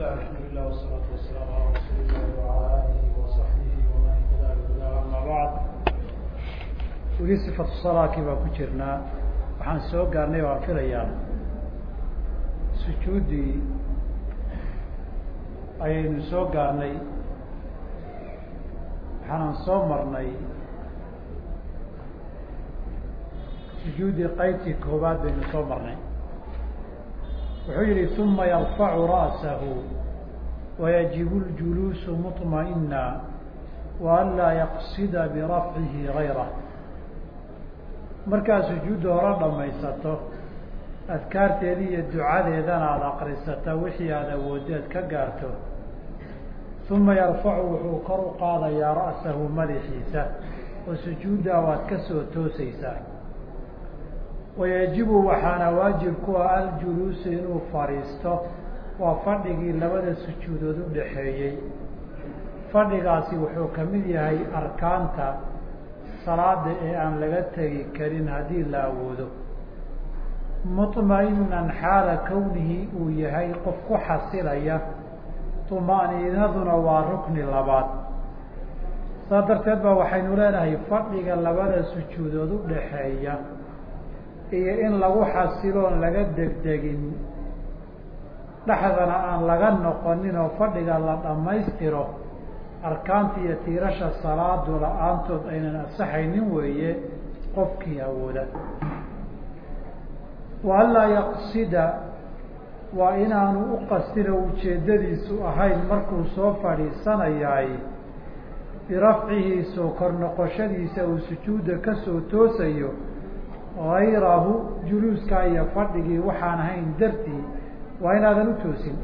bismillah alxamdulilah wsalaatu wasalaamu calaa rasuuli illahi wala alihi wasaxbihi waman weli sifatu salaakii baa ku jirnaa waxaan soo gaarnay waan filayaa sujuuddii ayaynu soo gaarnay waxaanan soo marnay sujuuddii qaybtii koobaad baynu soo marnay wuxuu yihi uma yarfacu ra'sahu wayajibu اljuluusu muطma'ina waanlaa yaqsida birafcihi gayrah markaad sujuudda hore dhamaysato adkaarteedii iyo ducadeedana aada akrisata wixii aada awoodeed ka gaarto uma yarfacu wuxuu kor u qaadayaa ra'sahu madaxiisa oo sujuuddaa waad ka soo toosaysaa wayajibu waxaana waajib ku ah aljuluusu inuu fadhiisto waa fadhigii labada sujuudood u dhaxeeyey fadhigaasi wuxuu ka mid yahay arkaanta salaada ee aan laga tegi karin haddii la awoodo muطma'inan xaala kownihi uu yahay qof ku xasilaya طumaaniinaduna waa rukni labaad saa darteed ba waxaynu leenahay fadhiga labada sujuudood u dhaxeeya iyo in lagu xasiloon laga degdegin dhexdana aan laga noqonin oo fadhiga la dhammaystiro arkaanta iyo tiirasha salaadu la'aantood aynan asaxaynin weeye qofkii awooda. Wa anlaa yaqsida waa inaanu u qastina ujeeddadiisu ahayn markuu soo fadhiisanayaay birafcihi soo kor noqoshadiisa uu sujuudda ka soo toosayo hayrahu juluuskaa iyo fadhigii waxaan ahayn dartii waa inaadan u toosin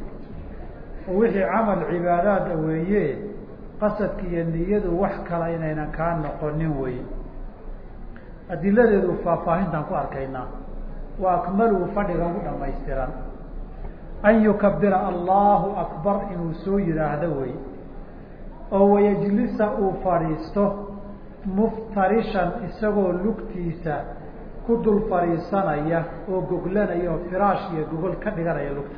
oo wixii camal cibaadaada weeye qasadka iyo niyadu wax kala inaynan kaa noqonin wey adiladeedu faahfaahintaan ku arkaynaa wa akmaluu fadhiga ugu dhamaystiran an yukabira allahu akbar inuu soo yihaahdo wey oo wayajlisa uu fadhiisto muftarishan isagoo lugtiisa ku dul fadhiisanaya oo goglanaya oo firaash iyo gogol ka dhiganaya lugta.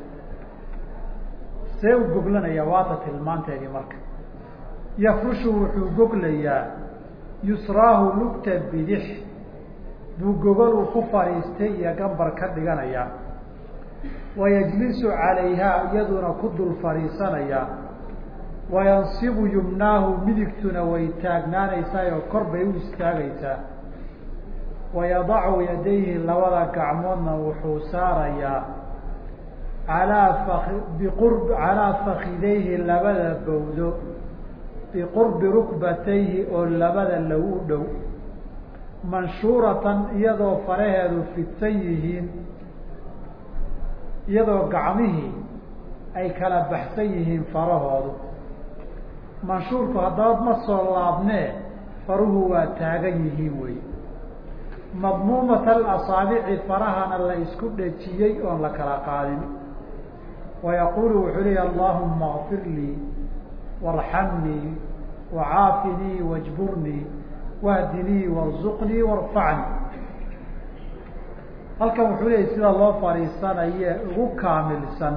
See u goglanaya waata tilmaanteedii marka. Yafrushu wuxuu goglayaa yusraahu lugta bidix. Buu gogol uu ku fadhiistay iyo gambar ka dhiganayaa wayajlisu calayhaa iyaduna ku dul fadhiisanayaa wayansibu yumnaahu midigtuna way taagnaanaysaa oo kor bay u istaagaysaa wayadacu yadayhi labada gacmoodna wuxuu saarayaa alaa biqurb calaa fakidayhi labada bawdo biqurbi rukbatayhi oo labada lagu dhow manshuuratan iyadoo faraheedu fidsan yihiin iyadoo gacmihii ay kala baxsan yihiin farahoodu manshuurku haddaba ma soo laabnee faruhu waa taagan yihiin wey madmuumata alasaabici farahana la isku dhejiyey oon la kala qaadin. Wayaquulu wuxuu leeya allahuma kfir lii warxamnii wacaafinii wajburnii wahdinii warzuqnii warfacnii halkan wuxuu leeyay sida loo fadhiisanaye ugu kaamilsan.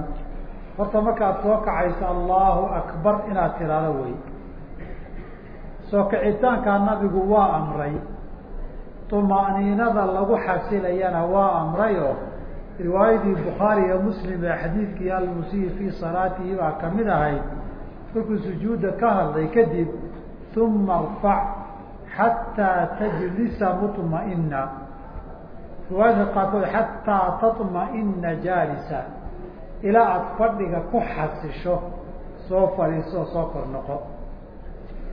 Horta markaad soo kacayso allahu akbar inaad tiraado wey. Soo kicitaankaa nabigu waa amray طumaaniinada lagu xasilayana waa amrayoo riwaayadii bukhaari iyo muslim ee xadiidkii almusiyi fii salaatihi baa kamid ahayd markuu sujuudda ka hadlay kadib uma arfac xataa tajlisa muطma'ina riwaayadka qaarkood xataa taطma'ina jaalisa ilaa aada fadhiga ku xasisho soo fadhiiso soo kor noqo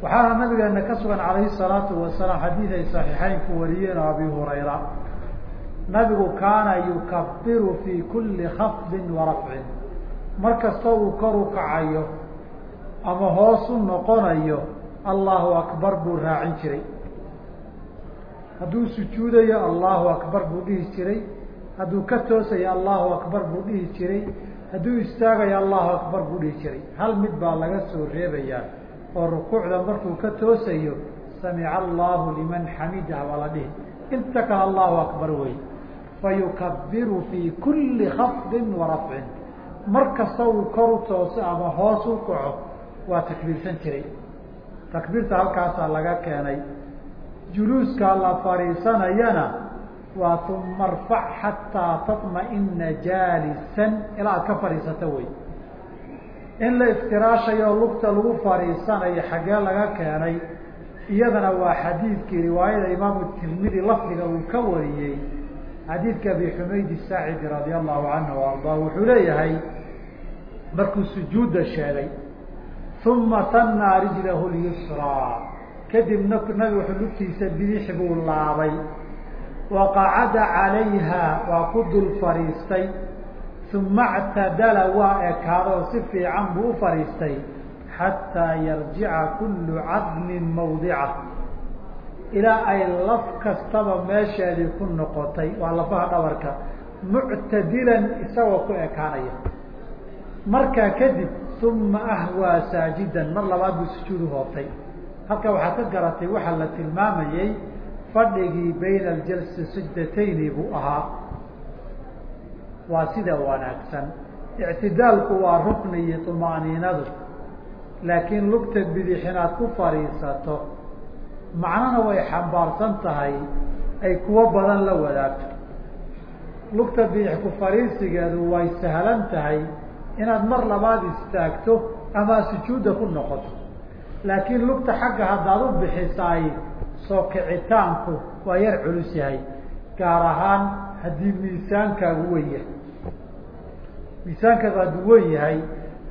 waxaana nabigeena ka sugan calayhi salaatu wasalaam xadiid ay saxiixeynku wariyeen oo abi hurayra nabigu kaana yukabiru fii kulli khafdin wa rafcin. Mar kasta uu kor u kacayo ama hoos u noqonayo allahu akbar buu raacin jiray. Hadduu sujuudayo allahu akbar buu dhihi jiray. Hadduu ka toosayo allahu akbar buu dhihi jiray. Hadduu istaagayo allahu akbar buu dhihi jiray. Hal mid baa laga soo reebayaa oo rukuucda markuu ka toosayo samica allahu liman xamidah baa la dhihi. Inta kale allahu akbar wey fayukabiru fii kuli khafdin wa rafcin. Mar kasta uu kor u tooso ama hoos u kaco waa takbiirsan jiray. Takbiirta halkaasaa laga keenay. Juluuskaa la fadhiisanayana waa uma xataa tatma'ina jaalisan. Ilaa aad ka fadhiisato wey in la iftiraashayo lugta lagu fadhiisanayo xaggee laga keenay iyadana waa xadiidkii riwaayada imaamu tirmidi lafdiga uu ka wariyey xadiidka abi xumayd saacidi radia allahu canhu ardaa wuxuu leeyahay markuu sujuudda sheegay uma tannaa rijlahu lyusraa kadibna nabigu wuxuu lugtiisa bidix buu laabay wa qacada calayha waa ku dul fadhiistay uma اctadala waa ekaadoo si fiican buu u fadhiistay xataa yarjica kullu cadmin mawdica ilaa ay laf kastaba meesheedii ku noqotay waa lafaha dhabarka muctadilan isagoo ku ekaanaya markaa kadib uma ahwaa saajidan mar labaad buu sujuudu hoobtay halka waxaad ka garatay waxaa la tilmaamayey fadhigii bayna aljalsi sajdatayni buu ahaa waa sida wanaagsan. Ictidaalku waa rukni iyo طumaaniinadu laakiin lugta bidix inaad ku fadhiisato macnona way xambaarsan tahay ay kuwo badan la wadaagto lugta bidix ku fadhiisigeedu way sahlan tahay inaad mar labaad istaagto ama sujuudda ku noqoto. Laakiin lugta xagga haddaad u bixisaay soo kicitaanku waa yar culus yahay gaar ahaan haddii miisaankaagu wen hadduu wen yahay.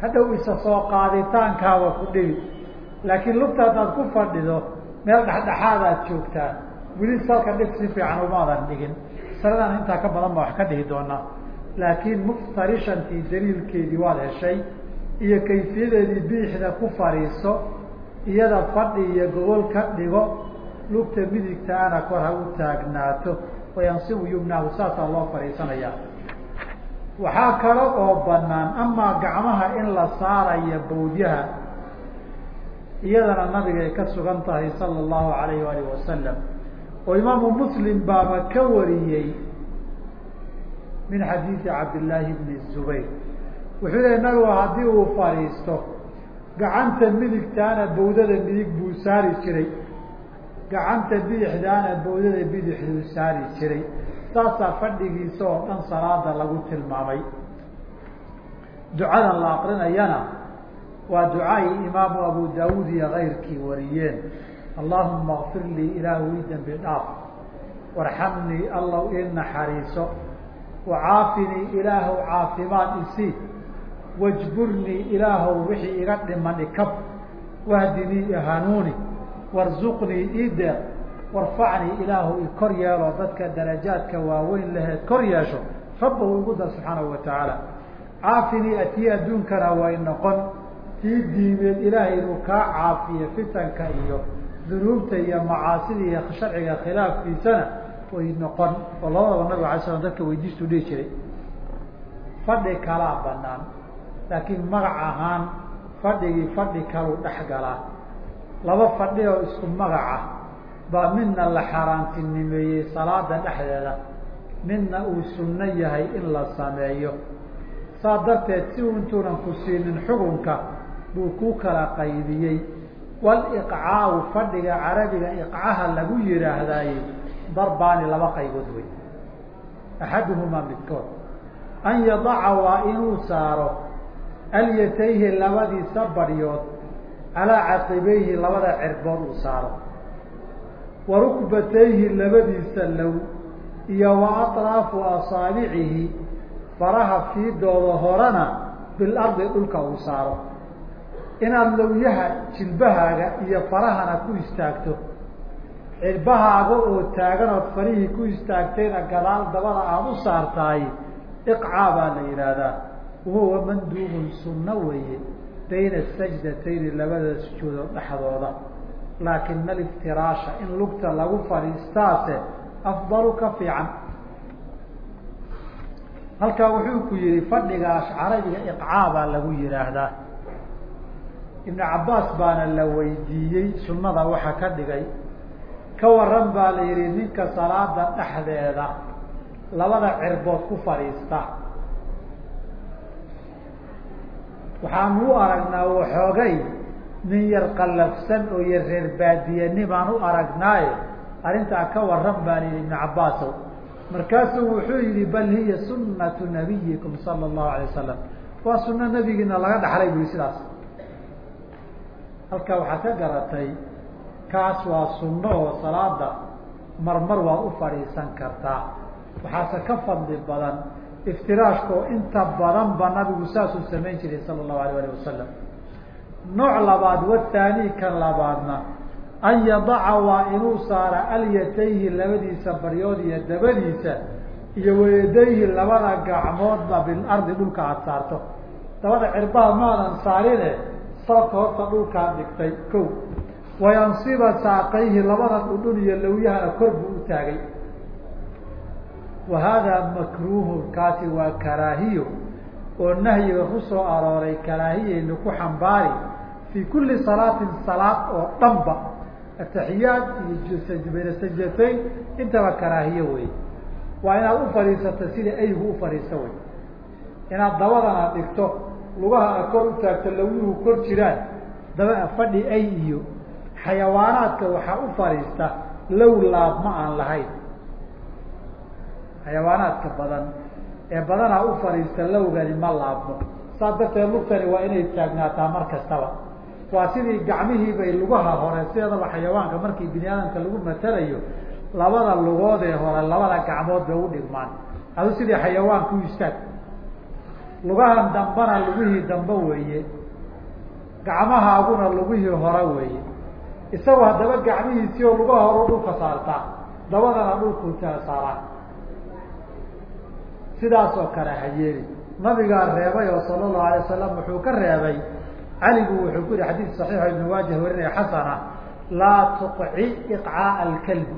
Hadhow isa soo qaaditaankaaba ku dhibi. Laakiin lugta haddaad ku fadhido meel dhexdhexaad aad joogtaa weli salka dhig si fiican umaadan dhigin. Masaladan intaa ka badan ba wax ka dhihi doonaa. Laakiin muftarishantii daliilkeedii waad heshay iyo kayfiyadeedii biixda ku fadhiiso iyada fadhi iyo gogol ka dhigo lugta midigtaana kor ha u taagnaato wayansibu yumnaahu saasaa loo fadhiisanayaa waxaa kale oo banaan amaa gacmaha in la saarayo bawdyaha iyadana nabigay ka sugan tahay sala allahu alayh alih wasalam oo imaamu muslim baaba ka wariyey min xadiidi cabdillaahi bni zubayr. Wuxuu lehy nabigu haddii uu fadhiisto gacanta midigtaana bawdada midig buu saari jiray. Gacanta bidixdaana bawdada bidixduu saari jiray saasaa fadhigiisa oo dhan salaada lagu tilmaamay. Ducadan la aqrinayana waa ducaai imaamu abu daawuud iyo kayrkii wariyeen. Allahuma kfir lii ilaahu ii dembi dhaaf. Warxamnii allow ii naxariiso. Wacaafinii ilaahow caafimaad isii wajburnii ilaahow wixii iga dhiman ikab. Wahdinii ihanuuni. Warzuqnii ii deeq warfacnii ilaahu i kor yeelo dadka darajaadka waaweyn laheed kor yeesho rabbahu igu dar subxaanahu wa tacaala. Caafinii atii adduunkana way noqon. Tii diimeed ilaahay inuu kaa caafiyo fitanka iyo dunuubta iyo macaasida iyo sharciga khilaafkiisana way noqon. Oo labadaba nabig alay slam dadka weydiistuu dhihi jiray. Fadhi kalaa banaan laakiin magac ahaan fadhigii fadhi kaluu dhex galaa laba fadhi oo isku magaca baa midna la xaaraantinimeeyey salaada dhexdeeda. Midna uu sunno yahay in la sameeyo. Saa darteed si uu intuunan ku siinin xukunka buu ku kala qaybiyey. Waliqcaawu fadhiga carabiga iqcaha lagu yidhaahdaye darbaani laba qaybood wey axaduhumaa midkood an yadaca waa inuu saaro alyatayhi labadiisa baryood. Calaa caqibayhi labada cirbood uu saaro wa rukbatayhi labadiisa low iyo wa aطraafu asaabicihi faraha fiidooda horena bilardi dhulka uu saaro. Inaad lowyaha jilbahaaga iyo farahana ku istaagto cirbahaaga oo taagan ood farihii ku istaagtayna gadaal dabada aada u saartahay iqcaa baa la yidhaahdaa. Wahuwa manduubun sunno weeye bayna sajdatayni labada sujuudood dhexdooda laakina aliftiraasha in lugta lagu fadhiistaase afdalu ka fiican. Halkaa wuxuu ku yihi fadhigaas carabiga iqcaa baa lagu yidhaahdaa. Ibnu cabbaas baana la weydiiyey sunnada waxa ka dhigay. Ka waran baa la yihi ninka salaada dhexdeeda labada cirbood ku fadhiista. Waxaanu u aragnaa waxoogay nin yar qallafsan oo yar reer baadiyanimaan u aragnaaye arrintaa ka waran baan yihi ibnu cabaasow markaasuu wuxuu yihi bal hiya sunatu nabiyikum sala allahu alay wasalam waa suno nabigiina laga dhaxlay bu yihi sidaas. Halkaa waxaad ka garatay kaas waa sunno oo salaada marmar waad u fadhiisan kartaa waxaase ka fadli badan iftiraashka oo inta badan ba nabigu saasuu samayn jiray sala allahu alayh alih wasalam nooc labaad wathaani kan labaadna. An yadaca waa inuu saara alyatayhi labadiisa baryood iyo dabadiisa iyo wayadayhi labada gacmoodba bilardi dhulka aada saarto. Dabada cirbaha maadan saarine sababka horta dhulkaa dhigtay ko wayansiba saaqayhi labada dhudhun iyo lawyahana kor buu u taagay. Wa haadaa makruuhun kaasi waa karaahiyo oo nahyiga ku soo arooray karaahiyaynu ku xambaari fii kulli salaatin salaad oo dhanba ataxiyaad iyo bayna sajdatayn intaba karaahiye wey waa inaad u fadhiisato sida aygu u fadhiisto wey inaad dabadana dhigto lugahana kor u taagto lawyuhu kor jiraan daba fadhi ay iyo xayawaanaadka waxaa u fadhiista low laab ma aan lahayn xayawaanaadka badan ee badanaa u fadhiista lowgani ma laabmo saas darteed lugtani waa inay taagnaataa mar kastaba waa sidii gacmihiibay lugaha hore sideedaba xayawaanka markii bini aadamka lagu matalayo labada lugood ee hore labada gacmood bay u dhigmaan. Adu sidii xayawaanka u istaag. Lugahan dambana lugihii dambe weeye. Gacmahaaguna lugihii hore weeye. Isagoo haddaba gacmihiisii oo lugaha hore dhulka saartaa dabadana dhulkuu taa saaraa. Sidaas oo kale hayeeli nabigaa reebay oo sala allahu alay wasalam wuxuu ka reebay caligu wuxuu ku yihi xadiid saxiixo ibn waajih warinaya xasana laa tuqci iqcaaa alkalbi.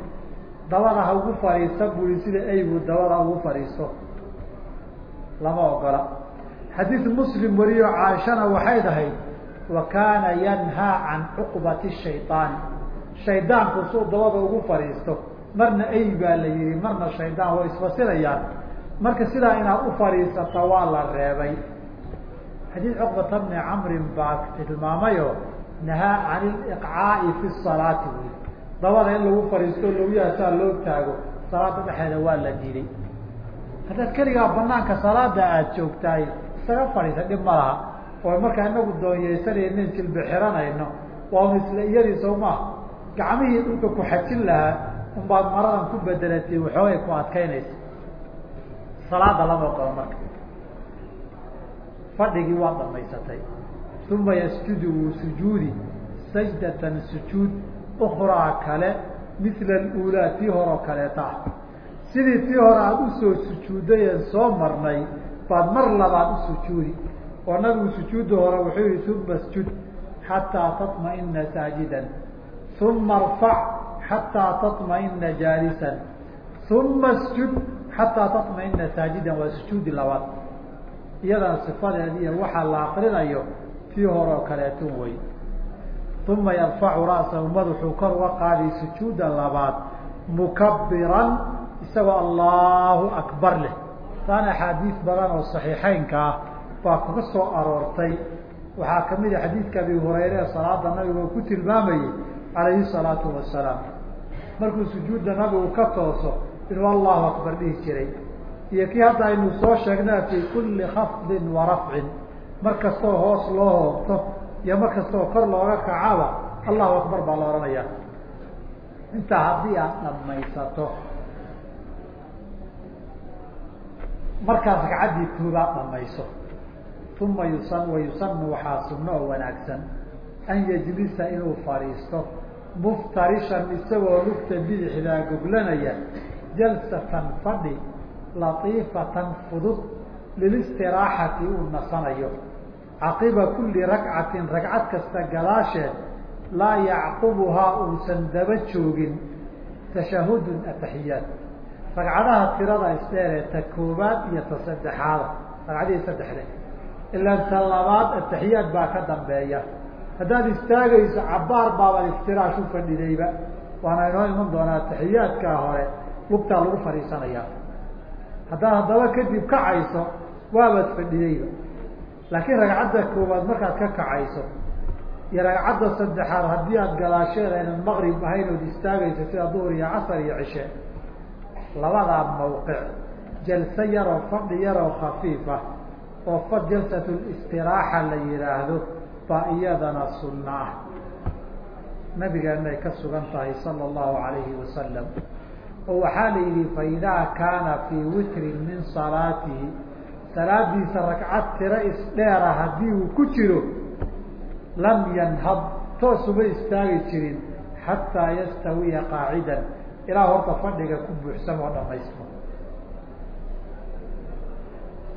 Dabada ha ugu fadhiista bui sida aygu dabada ugu fadhiisto. Lama ogola. Xadiid muslim wariyo caaishana waxay dhahayd wa kaana yanhaa can cuqbati shayطaani shaydaanku suu dabada ugu fadhiisto marna ay baa la yihi marna shaydaan way isfasirayaan marka sidaa inaad u fadhiisata waa la reebay xadiid cuqbata bni camrin baa tilmaamayo nahaa can iliqcaai fi salaati wy dabada in lagu fadhiisto lawyaha saa loo taago salaada dhexeeda waa la diiday haddaad keligaa banaanka salaada aada joogtahay isaga fadhiisa dhib ma laha oo markaa inagu doonyeysanaynin jilbi xiranayno waa isla iyadii soo maaha gacmihii dhulka ku xajin lahaa unbaad maradan ku bedelatay waxoogay ku adkaynaysa salaada lama oqolo marka fadhigii waa dhamaysatay uma yasjudu wuu sujuudi sajdatan sujuud ukraa kale mila aluulaa tii horeo kaleeta ah sidii tii hore aada usoo sujuudayeen soo marnay baad mar labaad u sujuudi oo nabigu sujuudda hore wuxuu yihi uma sjud xataa taطmaئina saajidan uma arfac xataa taطmaئina jaalisan uma sjud xataa taطmaئina saajidan waa sujuudi labaad iyadana sifadeediiy waxaa la akrinayo tii hore oo kaleetun wey uma yarfacu ra'sahu madaxuu kor uga qaadiy sujuuda labaad mukabiran isagoo allahu akbar leh. Taana axaadiis badan oo saxiixeynka ah baa kaga soo aroortay. Waxaa ka mid a xadiidka abi hurayre ee salaada nabiga ku tilmaamayey calayhi salaatu wasalaam markuu sujuudda nabigu ka tooso inuu allahu akbar dhihi jiray iyo kii hadda aynu soo sheegnaa fii kulli khafdin wa rafcin mar kastoo hoos loo hoobto iyo mar kastoo kor looga kacaba allahu akbar baa la odhanaya intaa haddii aad dhamaysato markaas ragcaddii koobaad dhamayso uma yusan wayusanu waxaa sunno oo wanaagsan an yajlisa inuu fadhiisto muftarishan isagoo lugta bidixdaa goglanaya jalsatan fadhi latiifatan fudud lilistiraaxati uu nasanayo. caqiba kulli ragcatin ragcad kasta gadaasheed laa yacqubuhaa uusan daba joogin. tashahudun ataxiyaat ragcadaha tirada isdheeree ta koobaad iyo ta saddexaada ragcadihii saddexde ilaan ta labaad ataxiyaad baa ka dambeeya. haddaad istaagayso cabaar baabaad iftiraash u fadhidayba. waana inoo iman doonaa ataxiyaadkaa hore lugtaa lagu fadhiisanayaa haddaad haddaba kadib kacayso waabaad fadhidayba. Laakiin ragcadda koowaad markaad ka kacayso iyo ragcadda saddexaad haddii aad gadaasheeda aynan maqrib ahayn ood istaagayso sida duhur iyo casar iyo cishe labadaa mawqic jalse yaroo fadhi yaroo khafiif ah oo fa jalsatu listiraaxa la yihaahdo baa iyadana sunna ah nabigeena ka sugan tahay sala allahu alayhi wasalam oo waxaa la yidhi faidaa kaana fii witrin min salaatihi salaadiisa ragcad tiro isdheera haddii uu ku jiro lam yanhad toos uma istaagi jirin xataa yastawiya qaacidan. Ilaa horta fadhiga ku buuxsam oo dhamaystmo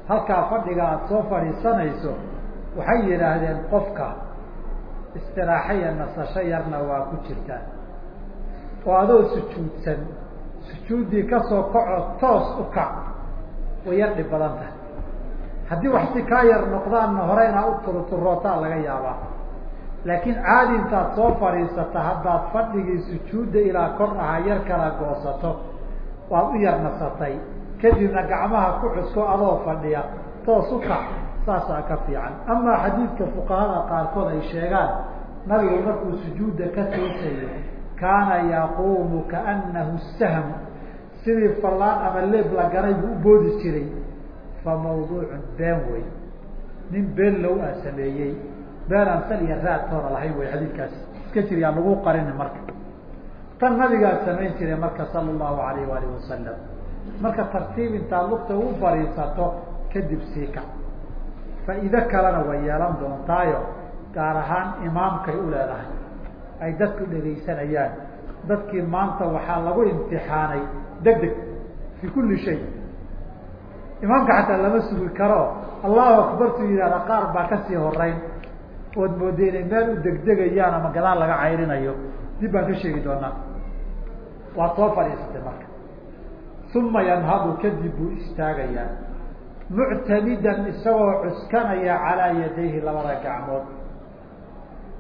halkaa fadhiga aada soo fadhiisanayso waxay yidhaahdeen qofka istiraaxa iyo nasasho yarna waa ku jirtaa oo adoo sujuudsan sujuuddii ka soo kaco toos u kac way yar dhib badan tahay. Haddii wax si kaa yar noqdaanna hore inaad u turuturootaa laga yaabaa. Laakiin caadi intaad soo fadhiisata haddaad fadhigii sujuudda ilaa kor ahaa yar kala goosato waad u yar nasatay. Kadibna gacmaha ku cusko adoo fadhiya toos u kac saasaa ka fiican. Amaa xadiidka fuqahada qaarkood ay sheegaan nabigu markuu sujuudda ka toosayo kaana yaquumu kaanahu sahm. Sidii fallaan ama leeb la garay buu u boodi jiray fa mawduucun been wey nin been low a sameeyey. Been aan sal iyo raad toona lahayn wey xadiidkaasi iska jiri aan lagu qarini marka. Tan nabigaa samayn jiray marka sala allahu alayh waalih wasalam marka tartiib intaad lugta u fadhiisato kadib sii kac faa'iide kalena way yeelan doontaayo gaar ahaan imaamkay u leedahay ay dadku dhegaysanayaan. Dadkii maanta waxaa lagu imtixaanay deg deg fi kulli shay. Imaamka xataa lama sugi karo. Allahu akbartu yidhahda qaar baa ka sii horeyn ood mooday inay meel u degdegayaan ama gadaal laga cayrinayo. Dib baan ka sheegi doonaa. Waad soo fadhiisatay marka. Uma yanhadu kadib buu istaagayaa. Muctamidan isagoo cuskanaya calaa yadayhi labada gacmood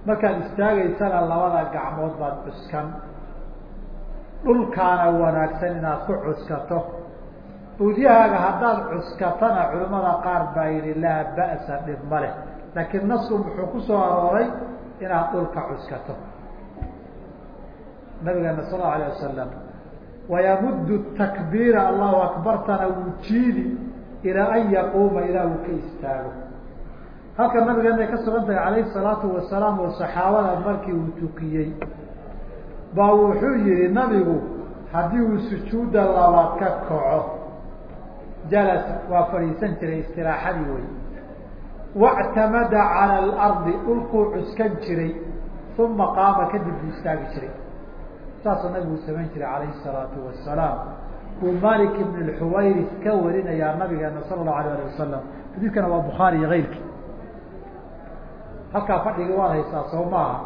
markaad istaagaysana labada gacmood baad cuskan. Dhulkaana wanaagsan inaad ku cuskato. Buudyahaaga haddaad cuskatana culimada qaar baa yihi laa ba'sa dhib ma leh. Laakiin nasku muxuu ku soo arooray inaad dhulka cuskato. Nabigeena sal allau alayh wasalam wayamuddu takbiira allahu akbartana wuu jiidi ilaa an yaquuma ilaa uu ka istaago halka nabigeena ay ka sugan tahay calayhi salaatu wasalaam oo saxaabada markii uu tukiyey. Baa wuxuu yihi nabigu haddii uu sujuudda labaad ka kaco jalasa waa fadhiisan jiray istiraaxadii wey wactamada cala alardi dhulkuu cuskan jiray uma qaama kadib buu istaagi jiray. Saasuu nabigu samayn jiray calayhi salaatu wasalaam. Uu malik ibn lxuwayris ka warinayaa nabigeena sala allahu alayh ali wasalam xadiidkana waa bukhaari iyo keyrkii halkaa fadhigii waad haysaa soo maaha.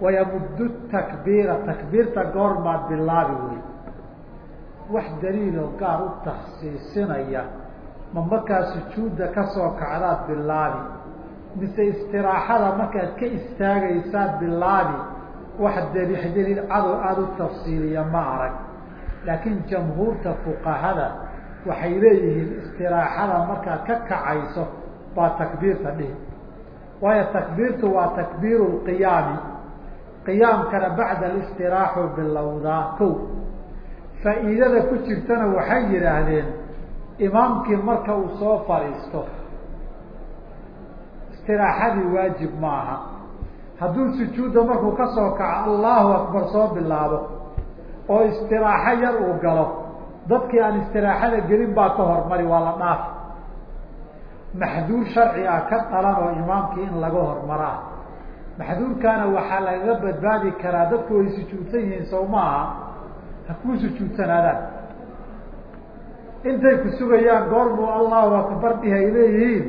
Wayamuddu takbiira takbiirta goormaad bilaabi wey wax daliiloo gaar u takhsiisinaya ma markaa sujuudda ka soo kacdaad bilaabi? Mise istiraaxada markaad ka istaagaysaad bilaabi wax dali daliil cadow aada u tafsiiliya ma arag. Laakiin jamhuurta fuqahada waxay leeyihiin istiraaxada markaad ka kacayso baa takbiirta dhihi waayo takbiirtu waa takbiiru lqiyaami qiyaamkana bacda alistiraaxu bilowdaa ko faa'iidada ku jirtana waxay yidhaahdeen imaamkii marka uu soo fadhiisto istiraaxadii waajib maaha hadduu sujuudda markuu ka soo kaco allahu akbar soo bilaabo oo istiraaxo yar uu galo. Dadkii aan istiraaxada gelin baa ka hormari waa la dhaaf maxduur sharci ah ka dhalan oo imaamkii in laga hormaraa maxduurkaana waxaa lagaga badbaadi karaa dadku way sujuudsan yihiin sow maaha ha kuu sujuudsanaadaan intay ku sugayaan goormuu allahu akbar dhihi ay leeyihiin.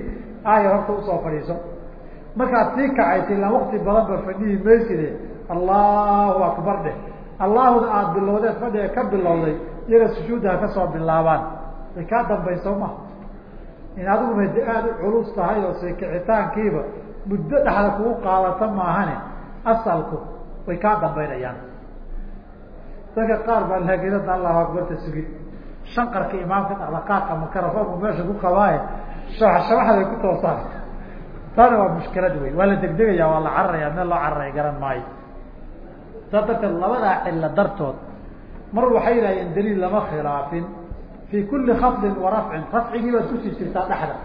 Aaya horta u soo fadhiiso. Markaad sii kacaysa ilaan wakti badan ba fadhihi mayside allahu akbar dheh. Allahuna aada bilowdeed fadhiga ka bilowday iyaga sujuudda ha ka soo bilaabaan. Way kaa dambayn soo maha in adiguna de aada u culus tahay oo sii kicitaankiiba muddo dhexda kugu qaadata maahane asalku way kaa dambaynayaan. Dadka qaar baa laakinada allahu akbarta sugin shanqarka imaamka dhaqdhaqaaqa makarafoonku meesha ku qabaaye shabax shabaxday ku toosaan taana waa mushkilad wey waa la degdegaya waa la cararaya meel loo cararaya garan maayo. Saas darteed labadaa cilo dartood mar waxay yidhahdeen daliil lama khilaafin fii kuli khafdin wa rafcin rafcigii baad ku sii jirtaa dhexda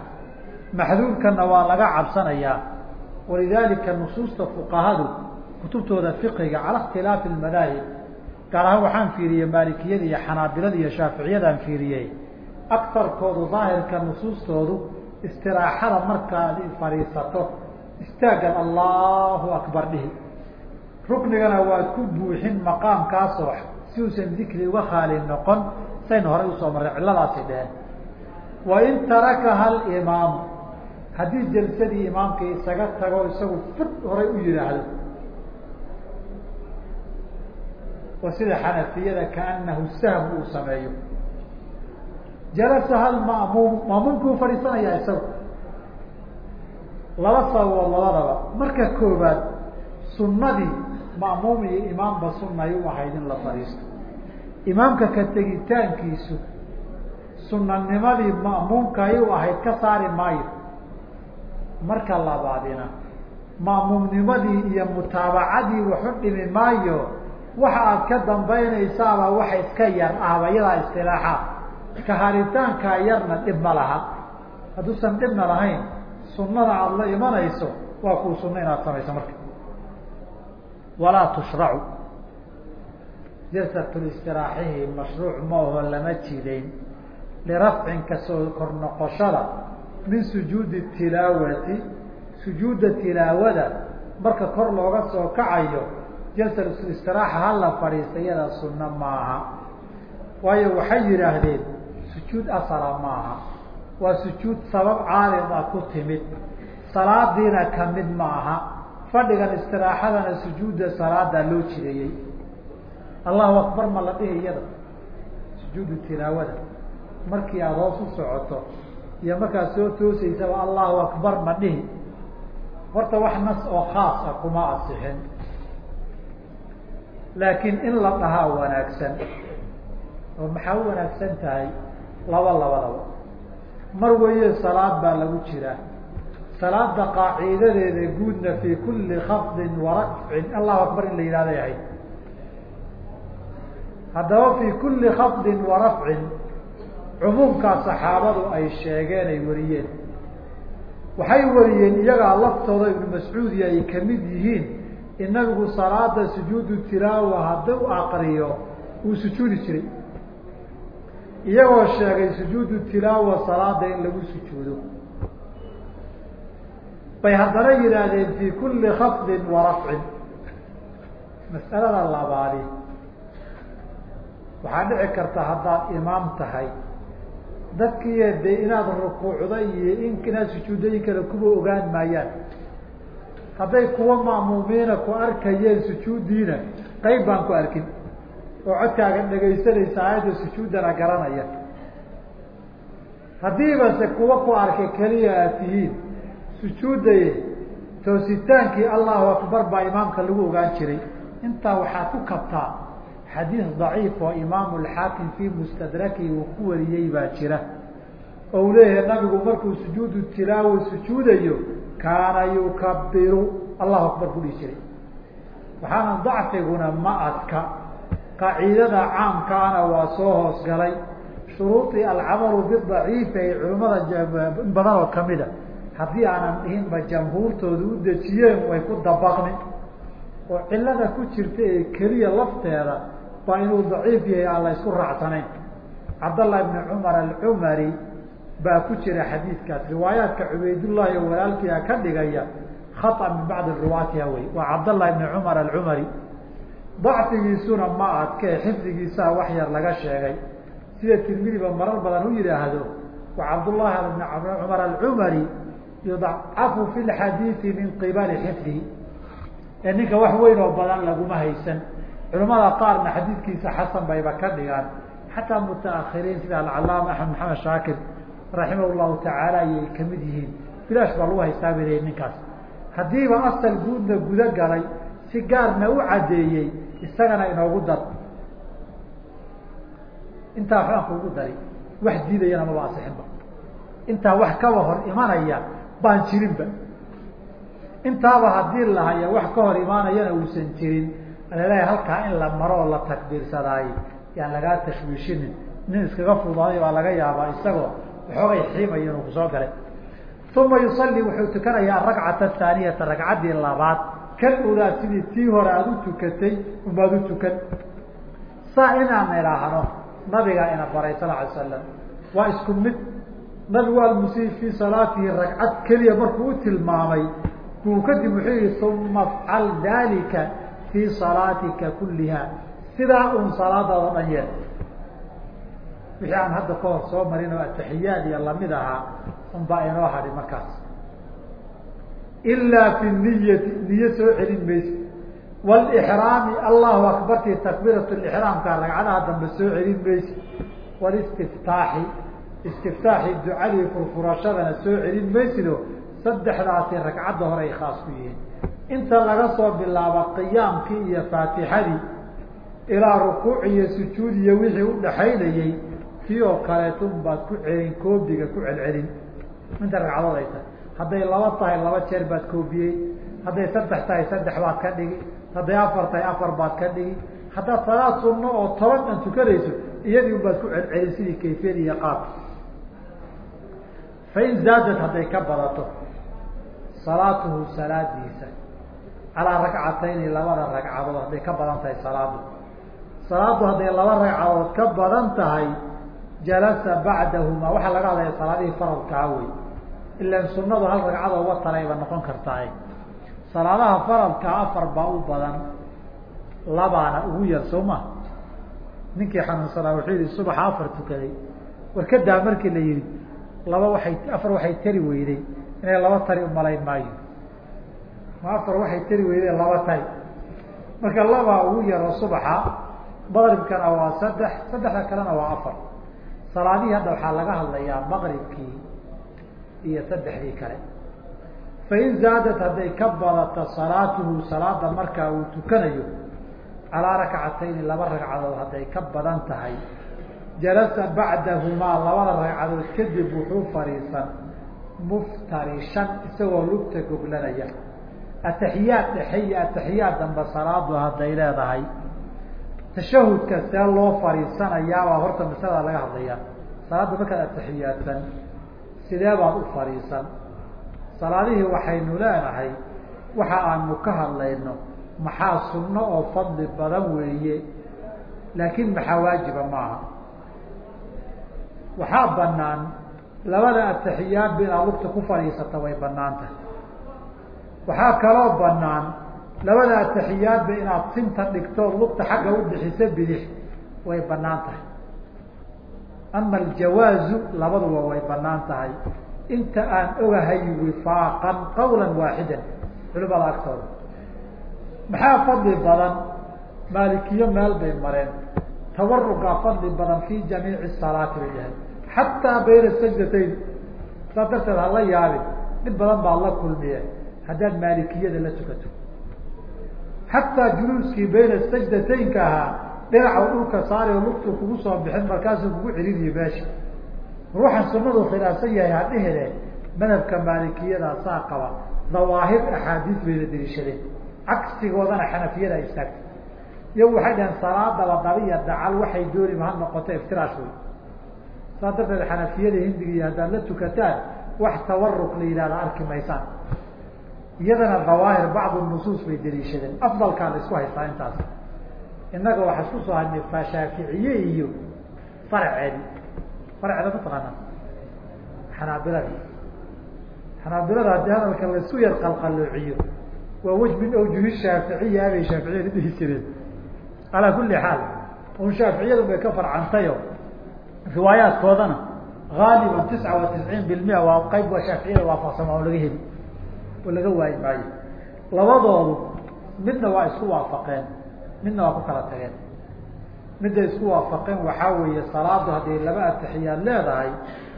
maxduudkana waa laga cabsanayaa walidalika nusuusta fuqahadu kutubtooda fiqiga cala ikhtilaafi madaahib gaar ahaan waxaan fiiriyey maalikiyada iyo xanaabilada iyo shaaficiyadaan fiiriyey akarkoodu daahirka nusuustoodu istiraaxada markaad fadhiisato istaaggan allahu akbar dhihi ruknigana waad ku buuxin maqaamkaasoo si uusan dikri uga khaali noqon saynu horay u soo marray cilladaasi dheheen wain tarakaha alimaamu haddii jalsadii imaamka isaga tago isagu fud horay u yidhaahdo. Oo sida xanafiyada kaanahu sahmu uu sameeyo. Jalasaha alma'muum ma'muumkuu fadhiisanayaa isagu. Laba sababood labadaba. Marka koobaad sunnadii ma'muum iyo imaamba sunay u ahayd in la fadhiisto imaamka ka tegitaankiisu sunanimadii ma'muumka ay u ahayd ka saari maayo. Marka labaadina ma'muumnimadii iyo mutaabacadii waxu dhimi maayo waxa aad ka dambaynaysaaba waxa iska yar ahba iyadaa istilaaxa. Ka haritaankaa yarna dhib ma laha. Hadduusan dhibna lahayn sunnada aada la imanayso waa kuu sunno inaad samayso marka. Walaa tushracu jalsatlistiraaxihi mashruuc maaho lama jidayn lirafcin ka soo kor noqoshada min sujuudi tilaawati sujuudda tilaawada marka kor looga soo kacayo jalsalistiraaxa hala fadhiista iyada sunno maaha waayo waxay yidhaahdeen sujuud asala maaha waa sujuud sabab caalid ah ku timid salaadiina ka mid ma aha fadhigan istiraaxadana sujuudda salaadaa loo jireeyey allahu akbar ma la dhihi iyada sujuudu tilaawada. Markii aada hoos u socoto iyo markaad soo toosaysaba allahu akbar ma dhihi. Horta wax nas oo khaas ah kuma asixin laakiin in la dhahaa wanaagsan oo maxaa u wanaagsan tahay? Laba labadaba mar weeye salaad baa lagu jiraa. Salaada qaaciidadeeda guudna fi kuli khafdin warafcin allahu akbar in la yihahday ahayd haddaba fi kuli khafdin warafcin cumuumkaa saxaabadu ay sheegeen ay wariyeen. Waxay wariyeen iyagaa laftooda ibnu mascuudi ay ka mid yihiin in salaada sujuudu tilaawa haddii u aqriyo uu sujuudi jiray. Iyagoo sheegay sujuudu tilaawa salaada in lagu sujuudo. Bay haddana yidhaahdeen fi kuli khafdin wa rafcin. Mas'alada labaadi waxaa dhici karta haddaad imaam tahay. Dadkiiyo dee inaad rukuucda iyo in inaad sujuudayin kale kuwa ogaan maayaan. Hadday kuwa ma'muumiina ku arkayeen sujuuddiina qayb baan ku arkin. Oo codkaaga dhegaysanaysa aayadda sujuuddana garanaya. Haddiibase kuwa ku arkay keliya aad tihiin sujuuddaye toositaankii allahu akbar baa imaamka lagu ogaan jiray. Intaa waxaad ku kabtaa xadiis daciif oo imaamu alxaakim fii mustadraki uu ku wariyey baa jira. Oo uu leeyahay nabigu markuu sujuudu tilaawa sujuudayo kaana yukabiru allahu akbar ku dhihi jiray. Waxaana dacfiguna ma adka. Qaaciidada caamkaana waa soo hoos galay. Shuruudii alcamalu bidaciifi ay culimmada in badan oo kamida haddii aanan dhihinba jamhuurtooda u dejiyeen way ku dabaqni oo cilada ku jirta ee keliya lafteeda baa inuu daciif yahay aan la isku raacsanayn cabdallah ibni cumar alcumari baa ku jira xadiidkaas riwaayaadka cubaydullahi oo walaalkiia ka dhigaya khata min bacdi riwaatiha wey waa cabdallah ibni cumar alcumari. Dacfigiisuna ma adkee xifdigiisaa wax yar laga sheegay. Sida tirmidiba marar badan u yidhaahdo wa cabdullahi ibni cumar alcumari yudacafu fi lxadiidi min qibali xifdihi. Ee ninka wax weyn oo badan laguma haysan culamada qaarna xadiidkiisa xasan bayba ka dhigaan. Xataa mutaahiriin sida alcalaama axmed maxamed shaakir raximah llahu tacaala ayay ka mid yihiin. Bilaash baa lagu leeyiin ninkaas. Haddiiba asal guudna guda galay si gaarna u caddeeyey isagana inoogu dar. Intaa waxbaan kuugu dari wax diidayana maba asixinba intaa wax kaba hor imanaya baan jirinba. Intaaba haddii la haya wax ka hor imaanayana uusan jirin alaleeyahay halkaa in la maro oo la takbiirsadaayo yaan lagaa tashwiishinin nin iskaga fudaaday baa laga yaabaa isagoo waxoogay xiimaya inuu ku soo galay. Uma yusalli wuxuu tukanayaa arakcata athaaniyata ragcaddii labaad. Kan ogaa sidii tii hore aada u tukatay umaad u tukan saa inaan idhaahno nabigaa ina baray sal alay slam waa isku mid. Nabigu almusii fii salaatihi ragcad keliya markuu u tilmaamay. Buu kadib wuxuu yihi uma afcal dalika fii salaatika kulliha. Sidaa un salaadaada dhan yeel wixii aan hadda ka hor soo marin oo ataxiyaad iyo la mid ahaa unbaa inoo hadhi markaas. Ilaa fi niyati niyo soo celin mayso. Wlxraami allahu akbarti takbiirat lixraamka ragcadaha dambe soo celin mayso. Walistiftaaxi istiftaaxi ducadii furfurashadana soo celin maysido saddexdaasi ragcadda hore ay khaas ku yihiin inta laga soo bilaabo qiyaamkii iyo faatixadii ilaa rukuuc iyo sujuud iyo wixii udhaxaynayey tii oo kaleeto unbaad ku celin koobiga ku celcelin. Inta ragcadood ay hadday laba tahay laba jeer baad koobiyey. Hadday saddex tahay saddex baad ka dhigi. Hadday afar tahay afar baad ka dhigi. Haddaad salaad sunno oo toban an tukanayso iyadii unbaad ku celcelin sidii kayfiyad iyo qaabka fain zaadad hadday ka badato salaatuhu salaadiisa calaa ragcatayni labada ragcadood hadday ka badan tahay salaadu. Salaaddu hadday laba ragcadood ka badan tahay jalasa bacdahumaa waxaa laga hadlaya salaadihii faradkaa wey ilan sunadu hal ragcadoo watarayba noqon kartaa salaadaha faradkaa afar baa u badan labaana ugu yar soo ma? Ninkii xanuunsanaa wuxuu yihi subaxa afar tukaday. Warkadaa markii la yihi laba waay afar waxay tari weyday inay laba tari umalayn maayo afar waxay tari weyday laba tari marka labaa ugu yaroo subaxa maqribkana waa saddex saddexda kalena waa afar. Salaadihii hadda waxaa laga hadlayaa maqribkii iyo saddexdii kale. Fain zaadat hadday ka badato salaatuhu salaada markaa uu tukanayo calaa rakcatayni laba ragcadood hadday ka badan tahay jalasa bacdahumaa labada ragcadood kadib wuxuu fadhiisan muftarishan isagoo lugta goglanaya ataxiyaad dhexe iyo ataxiyaad dambe salaadu hadday leedahay. Tashahudka see loo fadhiisanayaabaa horta masalada laga hadlaya salaadda markaad ataxiyaadsan sidee baad u fadhiisan salaadihii waxaynu leenahay waxa aanu ka hadlayno maxaa sunno oo fadli badan weeye. Laakiin maxaa waajiba maaha? Waxaa banaan labada ataxiyaadba inaad lugta ku fadhiisata way bannaan tahay waxaa kaloo banaan labada ataxiyaadba inaad sinta dhigto lugta xagga u bixiso bidix way bannaan tahay. Ama aljawaazu labaduba way bannaan tahay. Inta aan ogahay wifaaqan qawla waaxidan. Culimada agtooda. Maxaa fadli badan? Maalikiyo meel bay mareen. Tawarugaa fadli badan fi jamiici salaati bay yahay xataa bayna sajdatayn saas darteed hala yaabin. Dhib badan baad la kulmiye haddaad maalikiyada la tukato. Xataa juluuskii bayna sajdataynka ahaa dhinaca dhulka oo lugtu kugu soo bixin markaasuu kugu celiniyo meesha ruuxan sunadu khilaafsan yahay hadhehele madhabka maalikiyada saa qaba dawaahir axaadiis bayna deliishadeen cagsigoodana xanafiyada ay istaagtay. Iyagu waxay dhaheen salaadaba dabi iyo dacal waxay dooniba ha noqoto iftiraash wey saas darteed xanafiyada hindiga iyo haddaad la tukataan wax tawaruk la yihahda arki maysaan iyadana dawaahir bacdu nusuus bay deliishadeen. Afdalkaa la isku haystaa intaas. Innaga waxaa isku soo hadnay shaaficiye iyo farceedi farceeda mataqaanaa xanaabilada. Xanaabilada haddii hadalka la isku yar qalqaloociyo waa wej min awjuhi shaaficiya bay shaaficiyada dhihi jireen calaa kuli xaal un shaaficiyadu bay ka farcantayo riwaayaadkoodana haaliban tisca wa bilmia waa qayb waa shaaficiyada oo laga heli oo laga waayi maayo labadoodu midna waa isku waafaqeen midna waa ku kala tageen. Midday isku waafaqeen waxaa weeye salaadu hadday laba atixiyaad leedahay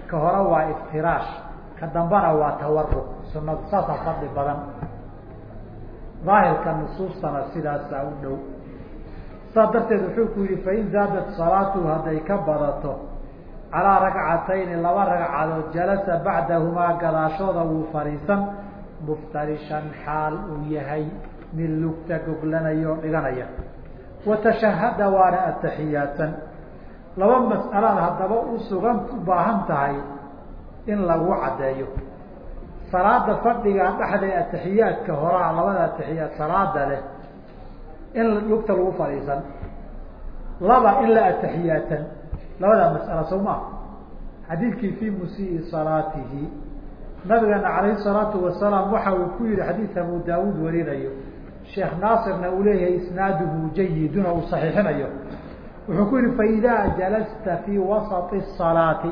ka hore waa iftiraash ka dambana waa tawaruk sunadu saasaa fadli badan. Daahirka nusuustana sidaasaa u dhow. Saas darteed wuxuu ku yihi fain zaadat salaatuhu hadday ka badato calaa ragcatayni laba ragcadood jalasa bacdahumaa gadaashooda wuu fadhiisan muftarishan xaal uu yahay mid lugta goglanayo dhiganaya. Watashahada waana ataxiyaadsan laba mas'alaad haddaba u sugan u baahan tahay in lagu caddeeyo. Salaada fadhiga dhexda atixiyaadka horaa labada atixiyaad salaada leh in lugta lagu fadhiisan. Laba in la atixiyaadsan labadaa mas'ala sow maa xadiidkii fi musii salaatihi nabigana calayhi salaatu wasalaam waxa uu ku yihi xadiid abu daawuud warinayo sheekh naasirna uu leeyahay isnaaduhu jayidun uu saxiixinayo. Wuxuu ku yihi faidaa jalasta fii wasati salaati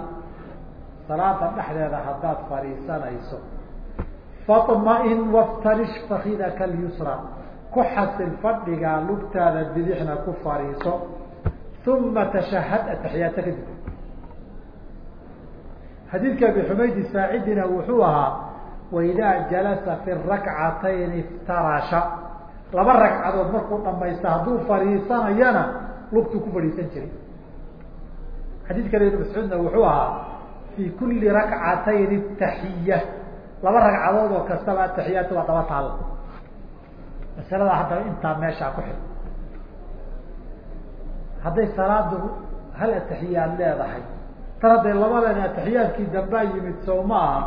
salaada dhexdeeda haddaad fadhiisanayso faطma-in waftarish fakidaka lyusra ku xasil fadhigaa lugtaada bidixna ku fadhiiso uma tashahad ataxiyaata kadib xadiidka abi xumayd saacidina wuxuu ahaa waidaa jalasa fi rakcatayn iftarasha. Laba ragcadood markuu dhamaysta hadduu fadhiisanayana lugtuu ku fadhiisan jiray. Xadiidkana ibn mascuudna wuxuu ahaa fi kuli rakcatayn taxiya. Laba ragcadood oo kastaba ataxiyaatu waa daba taalla masalada haddaba intaa meeshaa ku xid hadday salaadu hal atixiyaad leedahay tan hadday labadan atixiyaadkii dambaa yimid sow ma aha.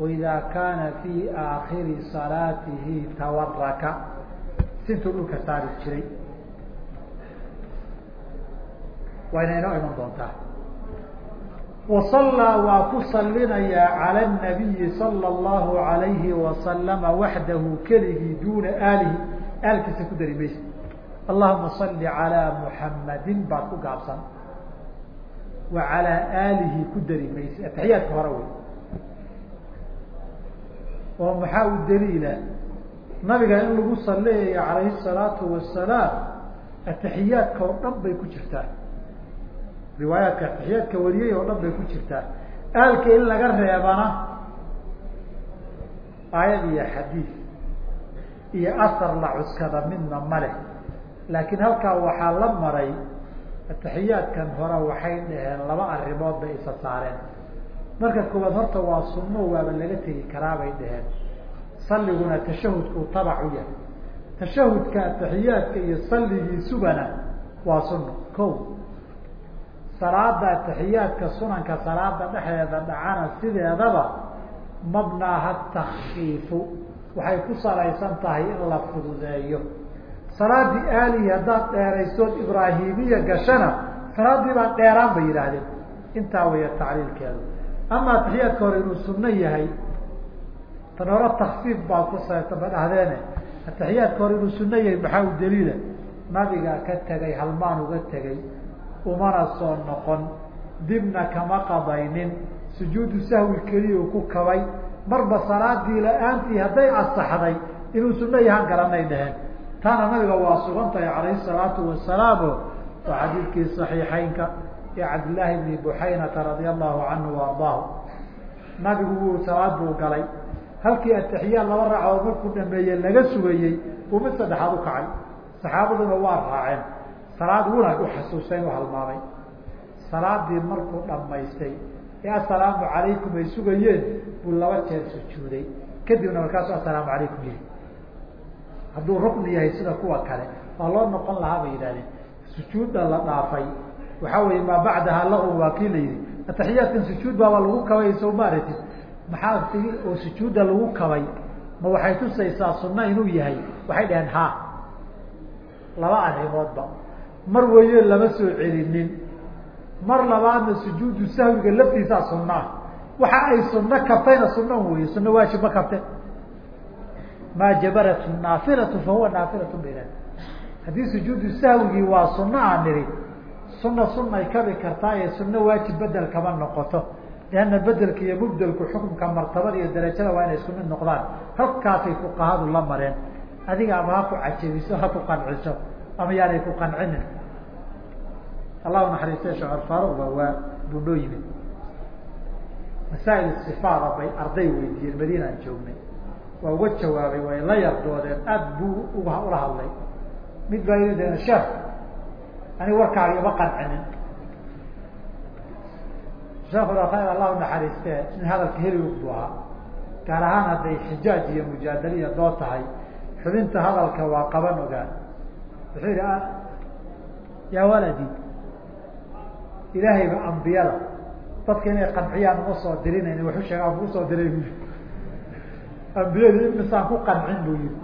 Waidaa kaana fi aakhiri salaatihi tawaraka sintuu dhulka saari jiray. Wayna inoo iman doontaa. Wasallaa waa ku salinayaa cala nabiyi sala allahu alayhi wasalama waxdahu keligii duuna aalihi. Aalkiisa ku dari maysa allahuma salli calaa muxamadin baad ku gaabsan wa calaa aalihi ku dari maysa. Atixiyaadka hore wey. Oo maxaa u daliila? Nabiga in lagu saliyayo calayhi salaatu wasalaam atixiyaadka oo dhan bay ku jirtaa. Riwaayaadka atixiyaadka wariyay oo dhan bay ku jirtaa. Aalka in laga reebana aayad iyo xadiid iyo asar la cuskada midna ma leh. Laakiin halkaa waxaa la maray atixiyaadkan hore waxay dhaheen laba arrimood bay isa saareen. Marka koowaad horta waa sunno waaba laga tegi karaa bay dhaheen. Salliguna tashahudkuu tabac u yahay. Tashahudka atixiyaadka iyo salligiisubana waa sunno. Ko salaada atixiyaadka sunanka salaada dhexdeeda dhacana sideedaba mabnaaha takfiifu waxay ku salaysan tahay in la fududeeyo salaadii aalihi haddaad dheeraysood ibraahimiya gashana salaadii baa dheeraan bay yidhaahdeen. Intaa waya tacliilkeedu ama atixiyaadka hore inuu sunno yahay tan hore takfiif baa ku salaysan ba dhahdeene. Atixiyaadka hore inuu sunno yahay maxaa u daliila? Nabiga ka tegay halmaan uga tegay umana soo noqon dibna kama qabaynin sujuudu sahwi keliya ku kabay. Marba salaadii la'aantii hadday asaxday inuu sunno yahaan garanay dhaheen taana nabiga waa sugan tahay calayhi salaatu wasalaam oo xadiidkii saxiixeynka ee cabdillaahi bni buxaynata radia allahu canhu wa ardaahu. Nabigu wuu salaad buu galay. Halkii atixiyaad laba ragcadood markuu dhameeye laga sugayey uu mid saddexaad u kacay. Saxaabaduna waa raaceen. Salaad wuna u xasuusayn u halmaamay. Salaadii markuu dhamaystay ee assalaamu calaykum ay sugayeen buu laba jeer sujuuday. Kadibna markaasu assalaamu calaykum yihi hadduu rukni yahay sida kuwa kale waa loo noqon lahaa bay yidhahdeen sujuudda la dhaafay waxaa weeye maa bacdaha lahu waa kii la yidhi atixiyaadkan sujuud baaba lagu kabay sow maaratid maxaa oo sujuudda lagu kabay ma waxay tusaysaa sunno inuu yahay? Waxay dhaheen ha. Laba arrimoodba. Mar weeye lama soo celinin. Mar labaadna sujuudu sahwiga laftiisaa sunaa waxa ay sunno kabtayna sunna weye sunno waajib ma kabte maa jabaratu naafilatu fahuwa naafilatu bayna haddii sujuudu sahwigii waa sunno aan nidhi sunna sunay kabi kartaa ee sunno waajib bedel kama noqoto. Lianna bedelka iyo mubdelku xukunka martabada iyo darajada waa inay isku mid noqdaan. Halkaasay fuqahadu la mareen. Adiga ama ha ku cajabiso ha ku qanciso ama yaanay ku qancinin. Allahu naxariistay sheekh faaruq ba waa buu noo yimid. Masaa'il sifaada bay arday weydiiyeen madiinaan joognay waa uga jawaabay way la yardoodeen aad buu ula hadlay. Mid baa yii sheekh ani warkaaga ima qancinin sheekuna khayr allahu naxariiste nin hadalka heli buu ahaa. Gaar ahaan hadday xijaaj iyo mujaadaliya doo tahay xubinta hadalka waa qaban ogaan. Wuxuu yihi yaa waladi ilaahayba ambiyada. Dadka inay qanciyaan uma soo dirinayn waxu sheegaan kuu soo diray bu ambiyadu imisaan ku qancin buu yihi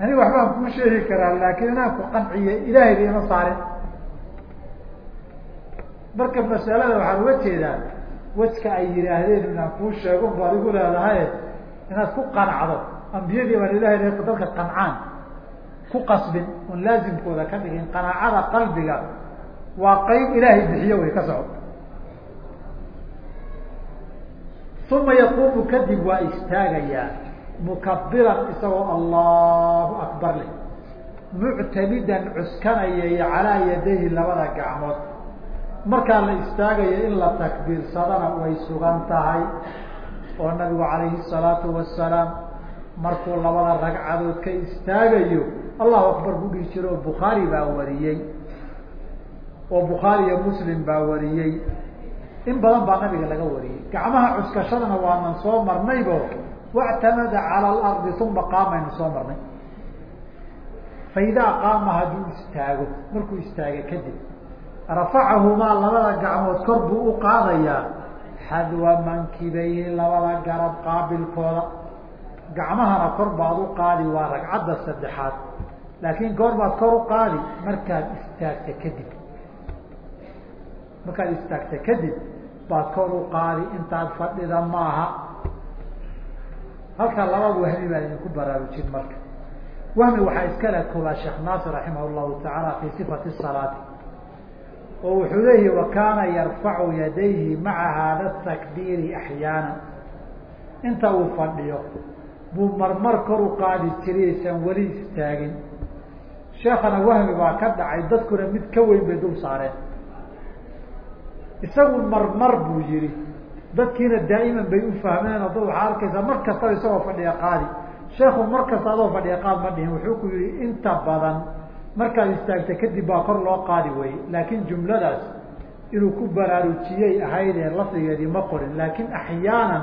aniga waxbaan kuu sheegi karaa laakiin inaan ku qanciye ilaahayba ima saarin. Marka masalada waxaan uga jeedaa wejka ay yidhaahdeen inaan kuu sheego baad igu leedahay inaad ku qanacdo ambiyadii baan ilahay dadka qancaan ku qasbin oon laazimkooda ka dhigin qanaacada qalbiga waa qeyb ilaahay bixiyo way ka socdo uma yaquumu kadib waa istaagayaa mukabiran isagoo allahu akbar leh. Muctamidan cuskanayay calaa yadayhi labada gacmood. Markaa la istaagayo in la takbiirsadana way sugan tahay. Oo nabigu calayhi salaatu wasalaam markuu labada ragcadood ka istaagayo allahu akbar ku dhihi jiro bukhaari baa wariyey. Oo bukhaari iyo muslim baa wariyey in badan baa nabiga laga wariyey. Gacmaha cuskashadana waanan soo marnaybo wactamada cala alardi uma qaamaynu soo marnay. Fa idaa qaama hadduu istaago markuu istaaga kadib rafacahumaa labada gacmood kor buu u qaadayaa. Xadwa mankibayhi labada garab qaabilkooda. Gacmahana kor baad u qaadi waa ragcadda saddexaad. Laakiin goor baad kor u qaadi markaad istaagta kadib. Markaad istaagta kadib baad kor u qaadi intaad fadhida maaha. Halkaa labada wahmi baan idinku baraarujin marka. Wahmi waxaa iskale kula sheekh naasir raximah llahu tacaala fi sifati salaati. Oo wuxuu leeyahi wa kaana yarfacu yadayhi maca haada takbiiri axyaana. Inta uu fadhiyo buu marmar kor u qaadi jiray aysan weli istaagin. Sheekana wahmi baa ka dhacay dadkuna mid ka weyn bay dul saareen isagu marmar buu yihi dadkiina daa'iman bay u fahmeen oo dad waxaa arkaysaa mar kastaba isagoo fadhiya qaadi sheekhu mar kasta adoo fadhiya qaad ma dhihin wuxuu ku yihi inta badan markaad istaagta kadib baa kor loo qaadi weye laakiin jumladaas inuu ku baraarujiyey ahayd ee lafdigeedii ma qorin. Laakiin axyaanan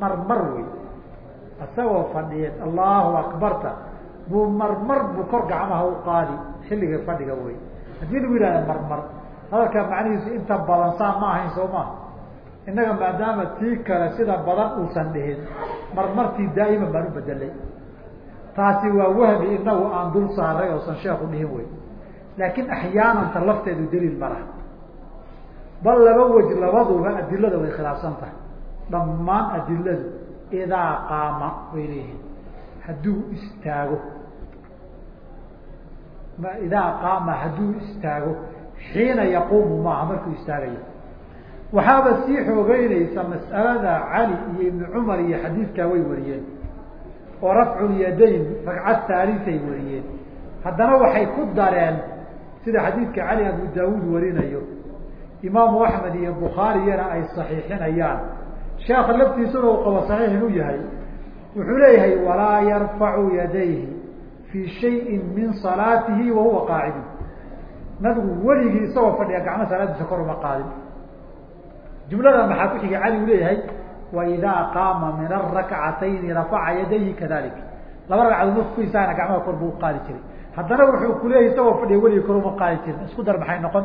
marmar wey isagoo fadhiyeed allahu akbarta. Buu marmar buu kor gacmaha u qaadi xilliga fadhiga wey haddii lagu yihahda marmar hadalkaa macnihiisu inta badan saa ma ahayn soo maa innaga maadaama tii kale sida badan uusan dhihin marmartii daa'iman baan u bedelay taasi waa wahmi inagu aan dul saaray oosan sheeku dhihin wey laakiin axyaananta lafteedu daliil ma laha. Bal laba wej labaduba adilada way khilaafsan tahay. Dhammaan adiladu idaa qaama way leeyihiin. Hadduu istaago. Idaa qaama hadduu istaago xiina yaquumu maaha markuu istaagayo waxaaba sii xoogeynaysa mas'alada cali iyo ibni cumar iyo xadiidkaa way wariyeen oo rafcu lyadayn ragcad taalisay wariyeen. Haddana waxay ku dareen sida xadiidka cali abu daawuud warinayo imaamu axmed iyo bukhaariyana ay saxiixinayaan. Sheekha laftiisuna uu qabo saxiix inuu yahay wuxuu leeyahay walaa yarfacu yadayhi fii shayin min salaatihi wa huwa qaacidu nabigu weligii isagoo fadhiya gacmo salaadiisa kor uma qaadin. Jumladan maxaa ku xigay cali uu leeyahay waidaa qaama min arakcatayni rafaca yadayhi kadalik laba ragcadood marku ku gacmaha kor buu uqaadi jiray. Haddana wuxuu kuleeyahy isagoo fadhiya weligii kor uma qaadi jirin. Isku dar maxay noqon?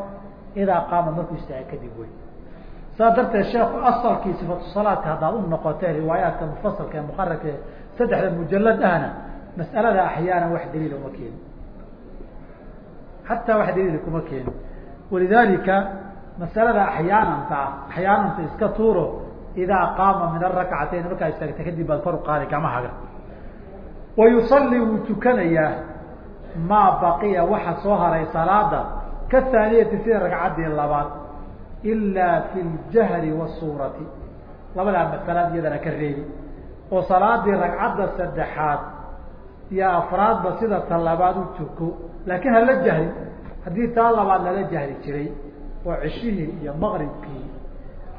Idaa qaama markuu istaaga kadib wey saas darteed sheekhu asalkii sifatu salaadka haddaad u noqotee riwaayaadka mufasalka ee muqararka ee saddexda mujalad ahna mas'alada axyaanan wax daliila uma keenin xataa wax daliila kuma keenin walidalika masalada axyaananta ah axyaananta iska tuuro idaa qaama min arakcatayn markaa istaagta kadib baad kor u qaaday gacmahaga wa yusalli wuu tukanayaa maa baqiya waxa soo haray salaada ka haaniyati sida ragcaddii labaad ilaa fi ljahri wasuurati labadaa masalaad iyadana ka reebi oo salaadii ragcadda saddexaad iyo afraadba sida ta labaad u tuko laakiin hala jahri haddii taa labaad lala jahri jiray oo ceshihii iyo maqribkii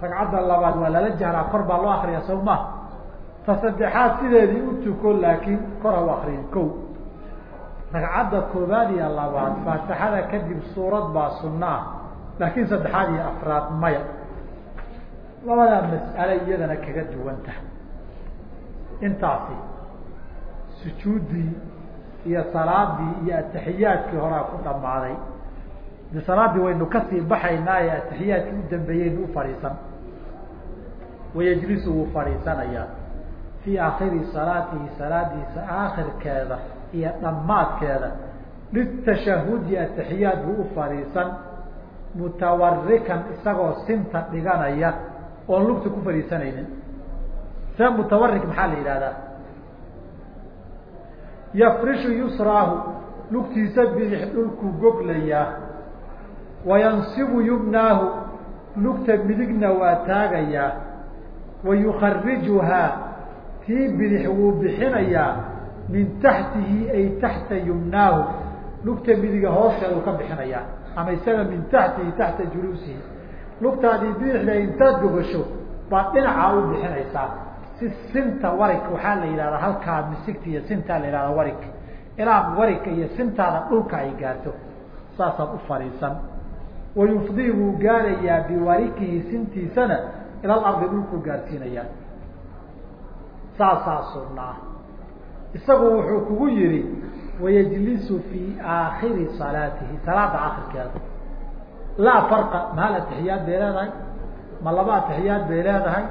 ragcadda labaad waa lala jahraa kor baa loo akriya sow ma ta sideedii u tuko laakiin kor ha u akriyin ko ragcadda koobaad iyo labaad faatixada kadib suurad baa sunno ah laakiin saddexaad iyo afraad maya. Labadaa mas'ale iyadana kaga duwan tahay. Intaasi sujuuddii iyo salaadii iyo ataxiyaadkii horaa ku dhammaaday. De salaaddii waynu ka sii baxaynaaye ataxiyaadkii u dambeeyeynu u fadhiisan. Wayajlisu wuu fadhiisanayaa. Fii aakhiri salaatihi salaadiisa aakhirkeeda iyo dhammaadkeeda litashahudi ataxiyaad buu u fadhiisan mutawarikan isagoo sinta dhiganaya oon lugta ku fadhiisanaynin. See mutawarik maxaa la yidhahdaa yafrishu yusraahu lugtiisa bidix dhulkuu goglayaa wayansibu yumnaahu lugta midigna waa taagayaa wa yukharijuhaa tii bidix wuu bixinayaa min taxtihi ay taxta yumnaahu lugta midiga hoosteedu ka bixinayaa ama isaga min taxtihi taxta juluusihi. Lugtaadii bidixda intaad gogasho baad dhinacaa u bixinaysaa si sinta warig waxaa la yidhahdaa halkaa misigta iyo sintaa la yihahdaa warig ilaa warigka iyo sintaada dhulka ay gaarto saasaad u fadhiisan wayufdii wuu gaarayaa biwarikihi sintiisana ila alardi dhulkuu gaarsiinayaa saasaa sunnaa isagu wuxuu kugu yihi wayajlisu fii aakhiri salaatihi. Salaada akhirkeeda laa farqa ma hal atixiyaad bay leedahay? Ma laba atixiyaad bay leedahay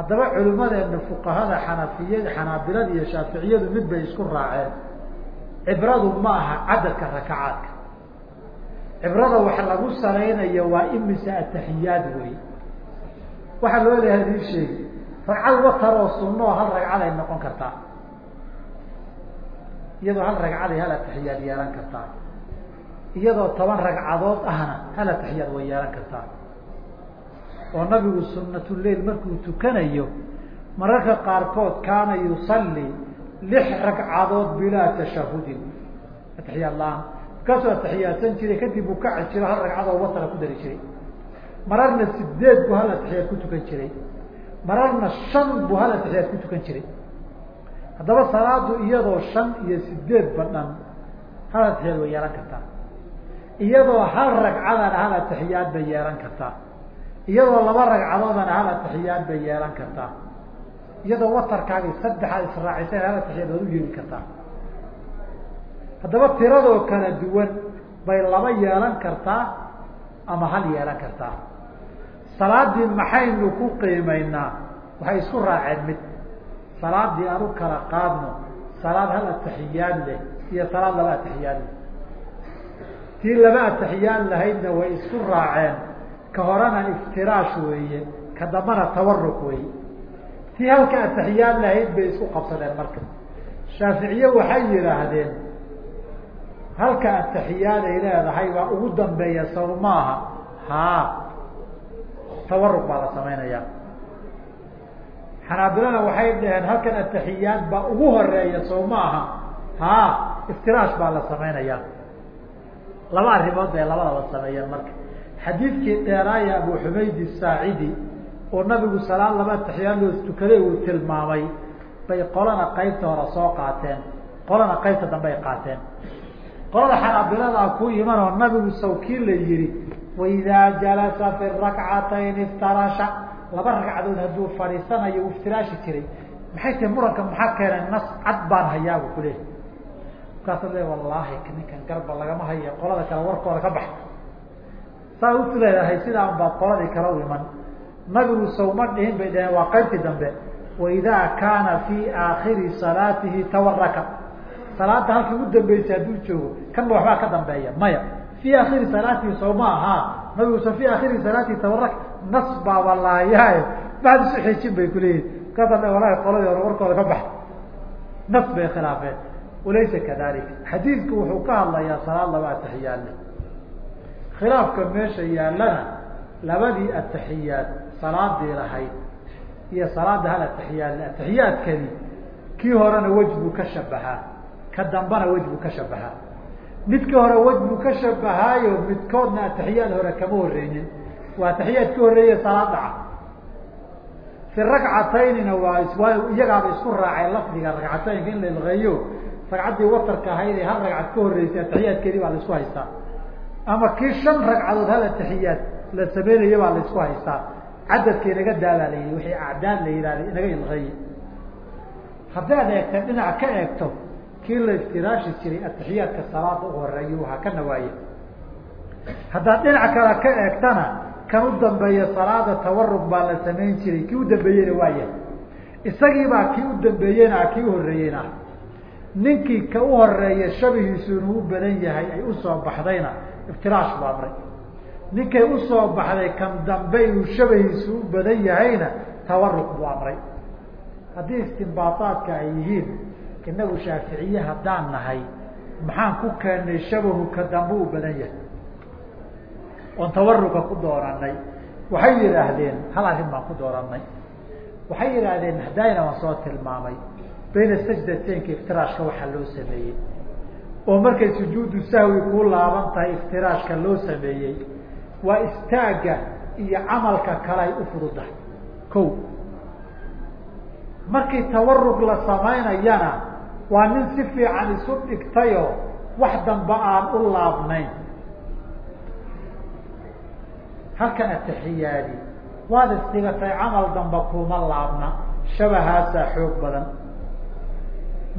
haddaba culimadeena fuqahada xanafiyada xanaabilada iyo shaaficiyadu mid bay isku raaceen. Cibradu ma aha cadadka rakacaadka. Cibrada wax lagu salaynayo waa imisa ataxiyaad wey waxaa loo leeyahay dii sheegi. Ragcad watar oo sunno oo hal ragcad ay noqon kartaa. Iyadoo hal ragcad ay hal atixiyaad yeelan kartaa. Iyadoo toban ragcadood ahna hal atixiyaad way yeelan kartaa oo nabigu sunatuleyl markuu tukanayo mararka qaarkood kaana yusalli lix ragcadood bilaa tashahudin. Atixiyaad la'aan. Markaasuu atixiyaadsan jiray kadib uu kaci jiro hal ragcadoo watara ku dari jiray. Mararna sideed buu hal atixiyaad ku tukan jiray. Mararna shan buu hal atixiyaad ku tukan jiray. Haddaba salaadu iyadoo shan iyo sideed badhan hal atixiyaad way yeelan kartaa. Iyadoo hal ragcadana hal atixiyaad bay yeelan kartaa iyadoo laba ragcadoodana hal atixiyaad bay yeelan kartaa. Iyadoo watarkaagay saddexaad israaciseen hal atixiyaad waad u yeeli kartaa. Haddaba tiradoo kala duwan bay laba yeelan kartaa ama hal yeelan kartaa. Salaadii maxaynu ku qiimaynaa? Waxay isku raaceen mid. Salaadii aan u kala qaadno salaad hal atixiyaad leh iyo salaad laba atixiyaad leh. Tii laba atixiyaad lahaydna way isku raaceen ka horena iftiraash weeye ka dambana tawaruk weeye. Tii halka atixiyaad lahayd bay isku qabsadeen marka. Shaaficiye waxay yidhaahdeen halka atixiyaad ay leedahay baa ugu dambeeya saw maaha haa tawaruk baa la samaynayaa. Xanaabilana waxay dhaheen halkan atixiyaad baa ugu horreeya saw maaha haa iftiraash baa la samaynayaa. Laba arrimood bay labadaba sameeyeen marka xadiidkii dheeraaya abu xumayd saacidi oo nabigu salaad laba atixiyaad loo tukaday uu tilmaamay bay qolana qaybta hore soo qaateen. Qolana qaybta dambe ay qaateen. Qolada xanaabiladaa ku iman oo nabigu sawkii la yihi waidaa jalasa fi rakcatayn iftarasha. Laba ragcadood hadduu fadhiisanayo uu iftiraashi jiray. Maxay tahay muranka? Maxaa keenay? Nas cad baan hayaabu kuleeyahy markaasa le wallaahi ninkan garba lagama hayo qolada kale warkooda ka bax saa u leedahay sidaan baad qoladii kala iman. Nabigu sawma dhihin bay dhaheen waa qaybtii dambe. Waidaa kaana fii aakhiri salaatihi tawaraka salaada halkii ugu dambeysay hadduu joogo kanba waxbaa ka dambeeya maya. Fii akhiri salaatihi sawma ahaa nabigu sa fii akhiri salaatihi tawaraka nas baaba laayaaye maxaad isu xijin bay kuleeyihin markaasa walahi qoladii hore warkooda ka bax. Nas bay khilaafeen. Walaysa kadalik xadiidku wuxuu ka hadlayaa salaad laba atixiyaad leh khilaafka meesha yaallana labadii atixiyaad salaadii lahayd iyo salaada hal atixiyaad le atixiyaadkani kii horena wej buu ka shabahaa ka dambana wej buu ka shabahaa. Midka hore wej buu ka shabahaayo midkoodna atixiyaad hore kama horeynin waa atixiyaad ka horreeye salaad dhaca. Fi ragcataynina waa waa iyagaaba isku raaceen lafdiga ragcataynka in la ilqeeyo. Ragcaddii watarka ahayd ee hal ragcad ka horreysay atixiyaadkeedii baa la isku haystaa ama kii shan ragcadood hal atixiyaad la sameynaya baa la isku haystaa. Cadadka inaga daabaa la yihi wixii acdaad la yihahda inaga ilqeeye haddaad eegta dhinac ka eegto kii la iftiraashi jiray atixiyaadka salaada u horreeya ha ka nawaaye. Haddaad dhinac kale ka eegtana kan u dambeeya salaada tawarug baa la samayn jiray kii u dambeeyeyna waaya isagiibaa kii u dambeeyeyna kii uhoreeyeyna ninkii ka u horreeya shabihiisu inuu u badan yahay ay u soo baxdayna iftiraash buu amray. Ninkay u soo baxday kan dambe inuu shabahiisu u badan yahayna tawarug buu amray. Haddii istimbaaaadka ay yihiin inagu shaaficiye haddaan nahay maxaan ku keennay shabahu ka dambe u badan yahay? Oon tawaruga ku dooranay waxay yidhaahdeen hal arrin baan ku dooranay waxay yidhaahdeen hadayna soo tilmaamay. Bayna sajdateynka iftiraashka waxaa loo sameeyey oo markay sujuudu sahwi ku laaban tahay iftiraashka loo sameeyey waa istaagga iyo camalka kale ay u fududahay. Ko markii tawarug la samaynayana waa nin si fiican isu dhigtayoo wax damba aan u laabnayn. Halka atixiyaadi waad isdhigatay camal damba kuma laabna shabahaasaa xoog badan.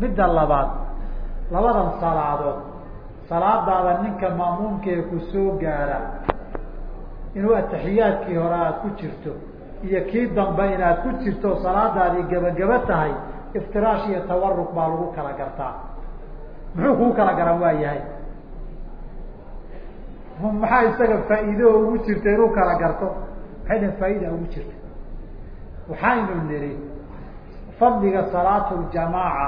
Midda labaad labadan salaadood. Salaadaada ninka maamuumkee ku soo gaara inuu atixiyaadkii hore aada ku jirto iyo kii dambe inaad ku jirto salaadaadii gebagaba tahay iftiraash iyo tawarug baa lagu kala gartaa. Muxuu kuu kala garan waa yahay? Maxaa isaga faa'iido ugu jirta inuu kala garto? Maxay dhan faa'iida ugu jirta? Waxaynu nidhi fadliga salaatuljamaaca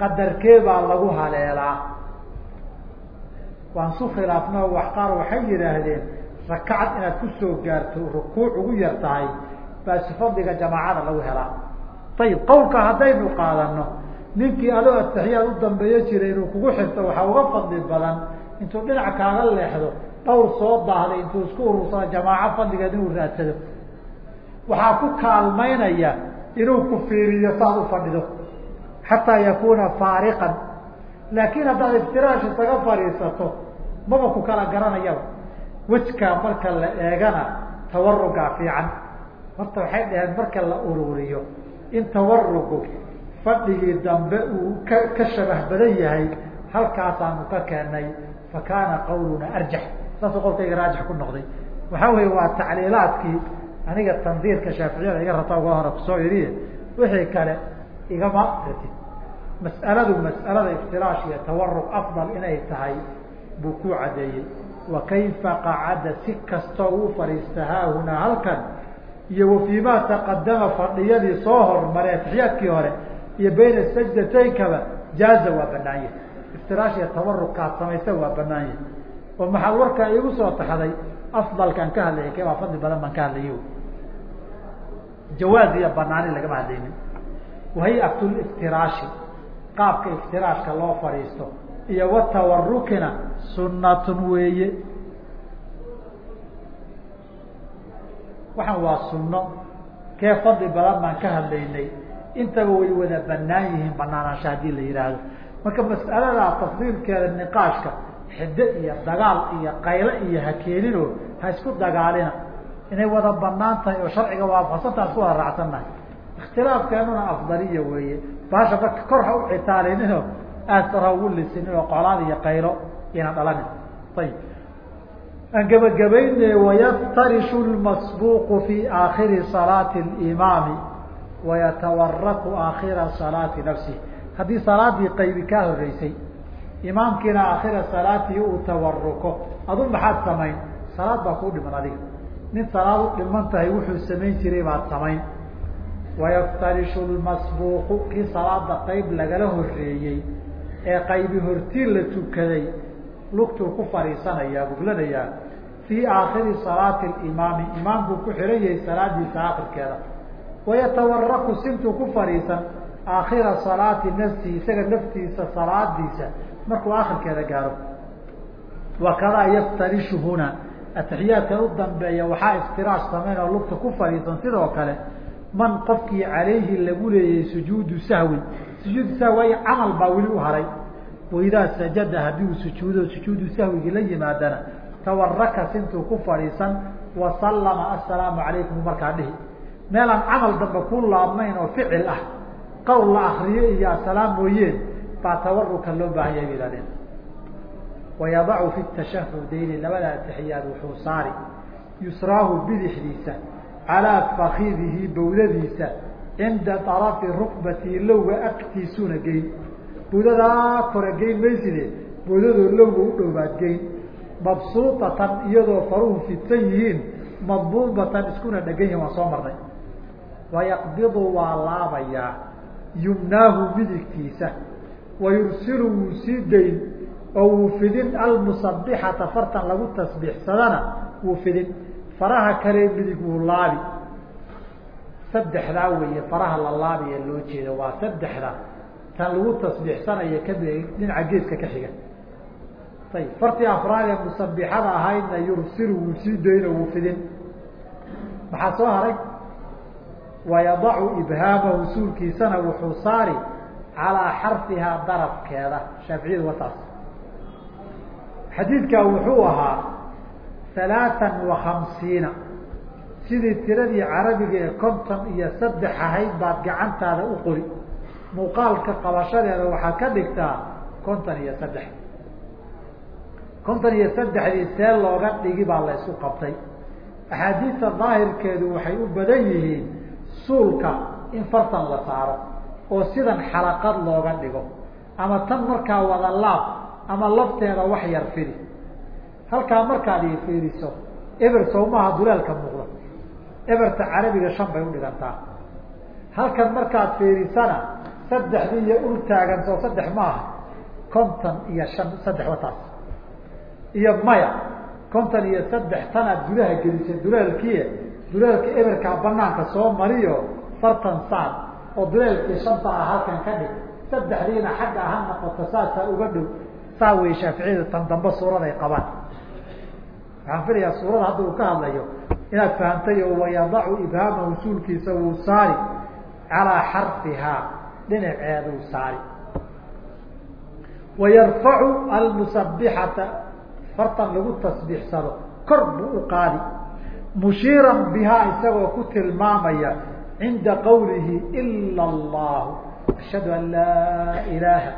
qadarkee baa lagu haleelaa. Waan su khilaafna wax qaar waxay yidhaahdeen rakacad inaad ku soo gaarto rukuuc ugu yar tahay baasi fadliga jamaacada lagu helaa. Ayib qawlka haddaynu qaadano ninkii adoo atixiyaad u dambeeyo jiray inuu kugu xirto waxaa uga fadli badan intuu dhinac kaaga leexdo dhawr soo daahday intuu isku urursado jamaaco fadligeed inuu raadsado. Waxaa ku kaalmaynaya inuu ku fiiriyo saad u fadhido xataa yakuna faariqan. Laakiin haddaad iftiraash isaga fadhiisato maba ku kala garanayaba. Wejkaa marka la eegana tawarugaa fiican. Horta waxay dhaheen marka la ururiyo in tawarugu fadhigii dambe uu ka ka shabah badan yahay halkaasaanu ka keenay fa kaana qawluna arjax saasuu qolkayga raajix ku noqday. Waxaa weeye waa tacliilaadkii aniga tandiirka shaaficiyada iga rabta uga hore ku soo iriye wixii kale igama ratid mas'aladu mas'alada iftiraash iyo tawarug afdal inay tahay buu ku caddeeyey. Wa qacada si kastoo uu fadhiista haahunaa halkan? Iyo wa fii ma taqadama fadhiyadii soo hormaray atixiyaadkii hore iyo bayna sajdateynkaba jaaza waa banaan yahay. Iftiraash iyo tawarug kaad samaysa waa banaan yahay. Oo maxaad warkaa iigu soo taxday? Afdalkaan ka hadlayay kee baa fadli badan baan ka hadlayo jawaaz iyo banaani lagama hadlaynin. Wahay-atu liftiraashi qaabka iftiraashka loo fadhiisto. Iyo watawarukina sunatun weeye. Waxaan waa sunno. Kee fadli badan baan ka hadlaynay. Intaba way wada banaan yihiin banaanaansha haddii la yidhaahdo marka mas'aladaa tafdiilkeeda niqaashka xiddo iyo dagaal iyo qaylo iyo ha keeninoo ha isku dagaalina. Inay wada bannaan tahay oo sharciga waafaqsantaa isku wada raacsannahay afdaliya weeye baasha marka kor ha u citaalinino aad sar ha ugu lisinin oo qolaad iyo qaylo iyana dhalanin ayib aan gebagabayne wayaftarishu lmasbuuqu fi aakhiri salaati اlimaami wayatawaraku aakhira salaati nafsih haddii salaadii qaybi kaa horeysay imaamkiina aakhira salaatii uu tawaruko adu maxaad samayn? Salaad baa kuu dhiman adiga. Nin salaad u dhiman tahay wuxuu samayn jiray baad samayn wayaftarishu lmasbuuqu kii salaada qayb lagala horeeyey ee qaybi hortiin la tukaday lugtuu ku fadhiisanayaa guglanayaa fii aakhiri salaati limaami imaamkuu ku xihan yahay salaadiisa aakhirkeeda wayatawaraku sintuu ku fadhiisan aakhira salaati nafsihi isaga naftiisa salaadiisa markuu aakhirkeeda gaaro wakadaa yaftarishu huna u dambeeya waxaa iftiraash samayn oo lugta ku fadhiisan sidoo kale man qofkii calayhi lagu leeyay sujuudu sahwin sujuudu sahwi camal baa weli u haray. Waidaa sajada haddii uu sujuudo sujuudu sahwigii la yimaadana tawaraka sintuu ku fadhiisan wasallama assalaamu calaykum markaa dhihi. Meelaan camal dambe ku laabnayn oo ficil ah qowl la akriyo iyo asalaam mooyeen baa tawaruka loo baahan yahay yihahdeen wayadacu fi tashahudayni labada atixiyaad wuxuu saari. Yusraahu bidixdiisa calaa fakidihi bawdadiisa cinda arafi rukbatii lowga agtiisuuna geyn. Bawdadaa kore geyn mayside bawdadoo lowga u dhowaad geyn. Mabsuutatan iyadoo faruhu fidsan yihiin madbuubatan iskuna dhegan yihiin waan soo marnay. Wayaqbidu waa laabayaa yumnaahu midigtiisa. Wayursilu wuu sii dayn oo wuu fidin almusabixata fartan lagu tasbiixsadana wuu fidin faraha kale midig wuu laabi. Saddexdaa weeye faraha la laabiya loo jeeda waa saddexda tan lagu tasbiixsanaya ka mid dhinaca geeska ka xiga. Ayib fartii afraad ee musabixada ahaydna yursilu wuu sii dayno wuu fidin. Maxaa soo haray? Wayadacu ibhaamahu suulkiisana wuxuu saari calaa xarfihaa darafkeeda shaaficiyadu wataas xadiidkaa wuxuu ahaa halaatan wa khamsiina sidii tiradii carabiga ee konton iyo saddex ahayd baad gacantaada u qori muuqaalka qabashadeeda waxaa ka dhigtaa konton iyo saddex konton iyo saddexdii see looga dhigi baa la isku qabtay axaadiista daahirkeedu waxay u badan yihiin suulka in fartan la saaro oo sidan xalaqad looga dhigo ama tan markaa wada laab ama lafteeda wax yar fidi halkaa markaad i fiiriso eber sawmaha duleelka muuqda. Eberta carabiga shan bay udhigantaa halkan markaad fiirisana saddexdii iyo ul taagan soo saddex maaha konton iyo shan saddex wataas. Iyo maya konton iyo saddex tanaad gudaha gelisay duleelkii duleelka eberkaa banaanka soo mariyo fartan saar oo duleelkii shanta ah halkan ka dhig. Saddexdiina xagga ha noqoto saasaa uga dhow saa wey shaaficiyadu tan dambe suuraday qabaan waxaan filayaa suurada hadda uu ka hadlayo inaad fahamtay oo wayadacu ibhaamahu suulkiisa wuu saari. Calaa xarfihaa dhinaceeduu saari. Wayarfacu almusabixata fartan lagu tasbiixsado kor buu u qaadi. Mushiiran bihaa isagoo ku tilmaamaya cinda qawlihi ila allahu ashhadu an laa ilaaha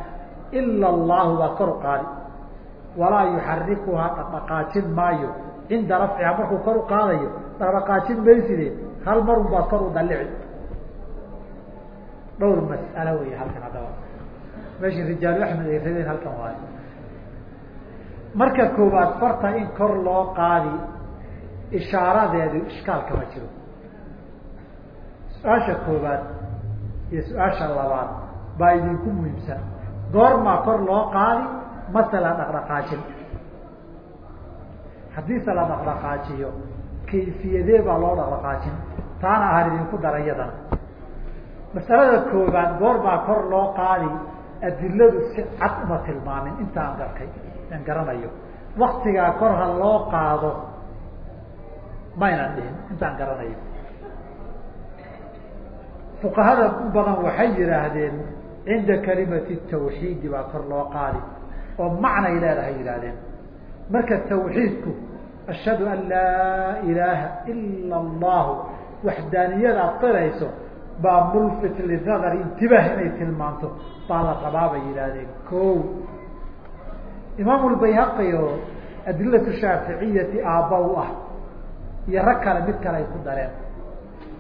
ila allahu baa kor u qaadi walaa yuxarikuhaa dhaqdhaqaajin maayo. Cinda rafcihaa markuu kor u qaadayo dhaqdhaqaajin mayside hal marun baad kor u dalici dhowr mas'alo wey halkan haddaba. Meeshii rijaalu axmed ay rabeen halkan waayo marka koowaad farta in kor loo qaadi ishaaradeedu ishkaal kama jiro. Su'aasha koowaad iyo su'aasha labaad baa idinku muhiimsan. Goormaa kor loo qaadi mase la dhaqdhaqaajin. Haddiise la dhaqdhaqaajiyo kayfiyadee baa loo dhaqdhaqaajin. Taana ahaan idinku dara iyadana masalada koowaad goormaa kor loo qaadi. Adiladu si cad uma tilmaamin. Intaan garkay aan garanayo. Waktigaa kor ha loo qaado maynan dhihin. Intaan garanayo. Fuqahada u badan waxay yidhaahdeen cinda kalimati tawxiidi baa kor loo qaadi oo macnay leedahay yidhahdeen marka tawxiidku ashhadu an laa ilaaha ila allahu waxdaaniyada ad qirayso baa mulfit linadar intibaah inay tilmaanto baa la rabaa bay yidhaahdeen. Ko imaamu lbayhaqi oo adilatu shaaficiyati aabba u ah iyo rag kale mid kale ay ku dareen.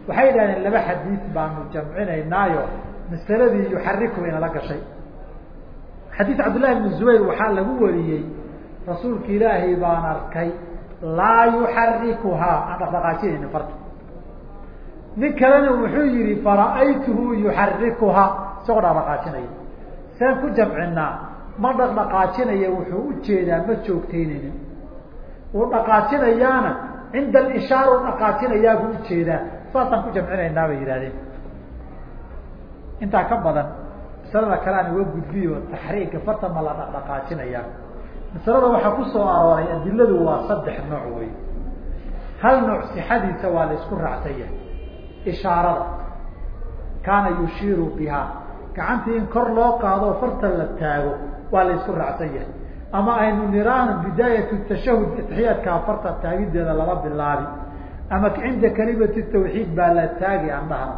Waxay yidhahdeen laba xadiis baanu jamcinaynaayo masaladii yuxariku inala gashay xadiis cabdullahi bn zubayr waxaa lagu wariyey rasuulka ilaahay baan arkay laa yuxarikuhaa aan dhaqdhaqaajinayni farta. Nin kalena wuxuu yihi fara'aytuhu yuxarikuhaa isagoo dhaqdhaqaajinaya. Seen ku jamcinaa ma dhaqdhaqaajinaya wuxuu u jeedaa ma joogtaynaynin uu dhaqaajinayaana cinda alishaara u dhaqaajinayaa buu u jeedaa saasaan ku jamcinaynaa bay yihahdeen intaa ka badan masalada kale uga gudbiyo taxriiga farta ma la dhaqdhaqaajinayaa masalada waxaa ku soo arooray adiladu waa saddex nooc wey hal nooc sixadiisa waa la isku raacsan yahay ishaarada. Kaana yushiiru bihaa gacantii in kor loo qaado farta la taago waa la isku raacsan yahay ama aynu niraana bidaayatu tashahud atixiyaadkaa farta taagideeda lala bilaabi. Ama cinda kalimati tawxiid baa la taagi aan dhahna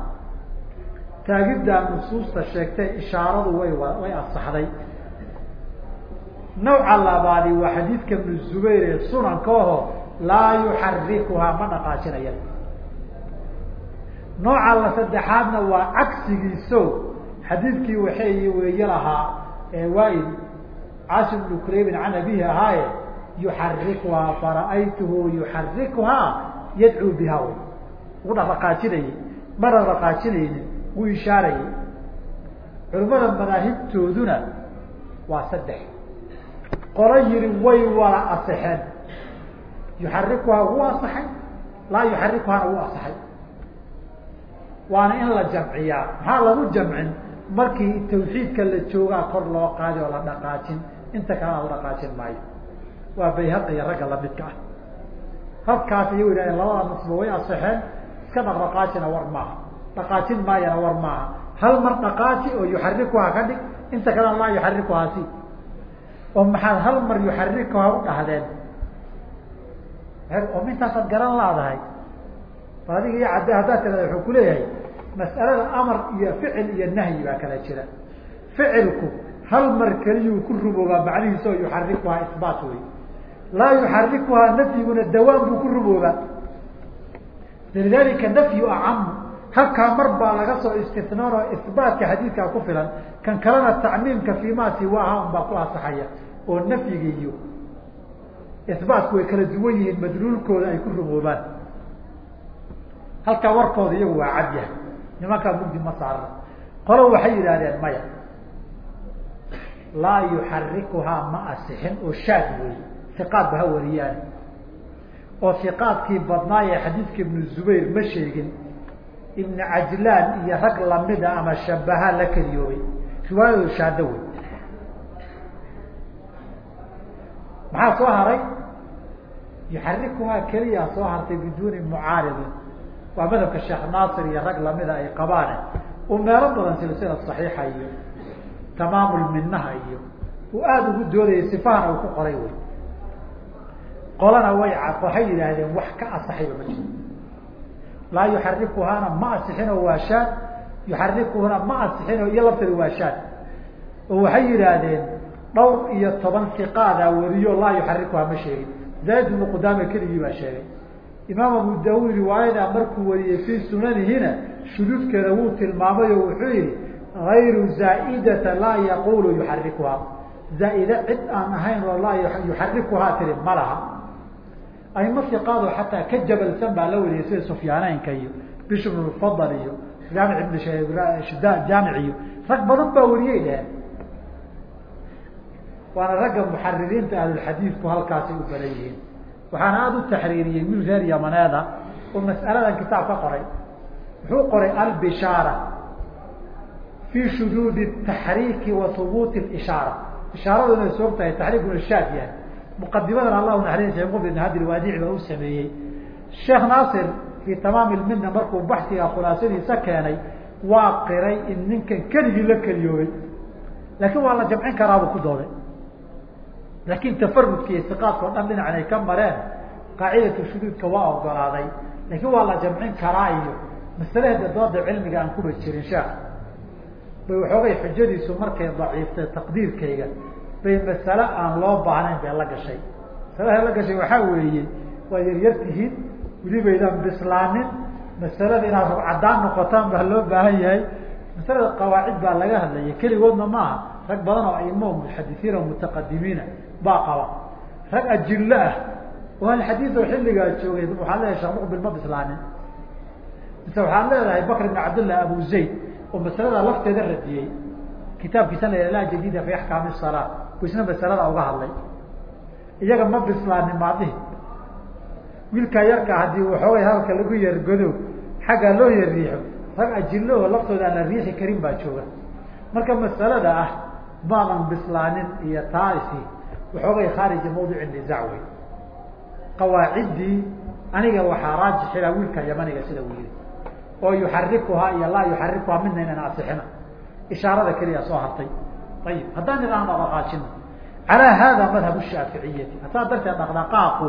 taagiddaa nusuusta sheegtay ishaaradu way way asaxday nawca labaadi waa xadiidka ibnu zubayr ee sunanka aho laa yuxarikuhaa ma dhaqaajinaya nooca la saddexaadna waa cagsigiiso xadiidkii waxay weeye lahaa waail caasim bnu quraybin can abihi ahaaye yuxarikuhaa fara'aytuhu yuxarikuhaa yadcuu biha wy wuu dhaqdhaqaajinayey mana dhaqaajinaynin wuu ishaarayey culimmada madaahibtooduna waa saddex. Qolo yiri way wala asexeen yuxarikuhaa wuu asaxay laa yuxarikuhaana wuu asaxay waana in la jamciyaa. Maxaa lagu jamcin? Markii tawxiidka la joogaa kor loo qaadi oo la dhaqaajin. Inta kalena la dhaqaajin maayo. Waa bayhaqi iyo ragga lamidka ah. Halkaas iyagu yidhahdeen labada nasba way asexeen iska dhaqdhaqaajina war maaha dhaqaajin maayana war maaha hal mar dhaqaaji oo yuxarikuhaa ka dhig inta kalena laa yuxarikuhaa oo maxaad hal mar yuxarikuhaa u dhahdeen? Oo intaasaad garan laadahay. Adiga iyo cadde haddaad tirada wuxuu kuleeyahay mas'alada amar iyo ficil iyo nahyi baa kala jira. Ficilku hal mar keliyuu ku rumoobaa macnihiisa oo yuxarikuhaa isbaat wey laa yuxarikuhaa nafyiguna dawaan buu ku rumoobaa lidalika nafyu acamu halkaa mar baa laga soo istifnoon oo isbaatka xadiidkaa ku filan kan kalena tacmiimka fii ma siwaaha un baa ku asaxaya oo nafyiga iyo isbaatku way kala duwan yihiin madluulkooda ay ku rumoobaan halkaa warkooda iyagu waa cad yahay. Nimankaa mugdi ma saarna qolo waxay yidhahdeen maya laa yuxarikuhaa ma asixin oo shaad wey iqaad ba ha wariyaan. Oo iqaadkii badnaayee xadiidka ibnu zubayr ma sheegin ibn cajlaan iyo rag lamida ama shabaha la keliyoobay riwaayadoodu shaado wey maxaa soo haray? Yuxarikuhaa keliyaa soo hartay biduuni mucaaridin waa madhabka sheekh naasir iyo rag lamida ay qabaane uu meelo badan silsila saxiixa iyo tamaamulminaha iyo uu aada ugu doodayay sifahana uu ku qoray wey qolana way waxay yidhaahdeen wax ka asaxayba ma jiro laa yuxarikuhaana ma asixinoo waa shaad yuxarikuhuna ma asixinoo iyo lafteeda waa shaad. Oo waxay yidhaahdeen dhowr iyo toban siqaadaa wariyo laa yuxarikuhaa ma sheegin. Zaaid ibnu qudaama keligii baa sheegay. Imaam abu daawud riwaayada markuu wariyey fii sunanihina shuduudkeeda wuu tilmaamay oo wuxuu yihi ayru zaaidata laa yaqulu yuxarikuhaa zaaide cid aan ahayn oo laa yuxarikuhaa tiri ma laha aimo iqaado xataa ka jabalsan baa la wariyay sida sufyaaneynka iyo bishr bn fadl iyo jaamic ibn jaamic iyo rag badan baa wariyay dheheen waana ragga muxaririinta ahlulxadiidku halkaasay u badan yihiin. Waxaana aada u taxriiriyey wiil reer yamaneeda oo mas'aladan kitaab ka qoray. Wuxuu qoray albishaara fii shuduudi taxriiki wa hubuuti ishaara ishaaradu inay soog taxriikuna shaad yahay muqadimadan allahu naxariis sheekh mubin hadi waadici baa u sameeyey. Sheekh naasir fii tamaami lmina markuu baxsiga khulaasadiisa keenay waa qiray in ninkan keligii la keliyoobay. Laakiin waa la jamcin karaabuu ku dooday laakiin tafarudka iyo istiqaadka o dhan dhinacan ay ka mareen qaacidatu shuduudka waa ogolaaday laakiin waa la jamcin karaa iyo masalahda dooda cilmiga aan kuba jirin sheekh. Bay waxoogay xujadiisu markay daciiftay taqdiirkayga bay masale aan loo baahnayn bay la gashay. Masalaha la gashay waxaa weeye waa yaryar tihiin weli baydaan bislaanin masalada inaad rugcadaan noqotaan baa loo baahan yahay. Masalada qawaacid baa laga hadlaya. Keligoodna maaha rag badan oo aimo muxadisiin oo mutaqadimiina baa qaba. Rag ajillo ah oo alxadiid oo xilligaa joogay waxaad leedahay sheekh muqbil ma bislaanin mise waxaad leedahay bakr ibn cabdillah abu zayd oo masalada lafteeda radiyey kitaabkiisa la jadida fi axkaami salaa bu isna masalada uga hadlay. Iyaga ma bislaanin maadihi wiilkaa yarkaa haddii waxoogay hadalka lagu yargodo xaggaa loo yarriixo rag ajillo oo laftooda aan la riixi karin baa jooga. Marka masalada ah maadan bislaanin iyo taasi waxoogay khaarija mawdici nizac wey qawaaciddii aniga waxaa raajixila wiilka yamaniga sida uu yihi oo yuxarikuhaa iyo laa yuxarikuhaa midna inaan asixina ishaarada keliya soo hartay ayib haddaan idhaahno dhaqaajino calaa hada madhab shaaficiyati hasaa darteed dhaqdhaqaaqu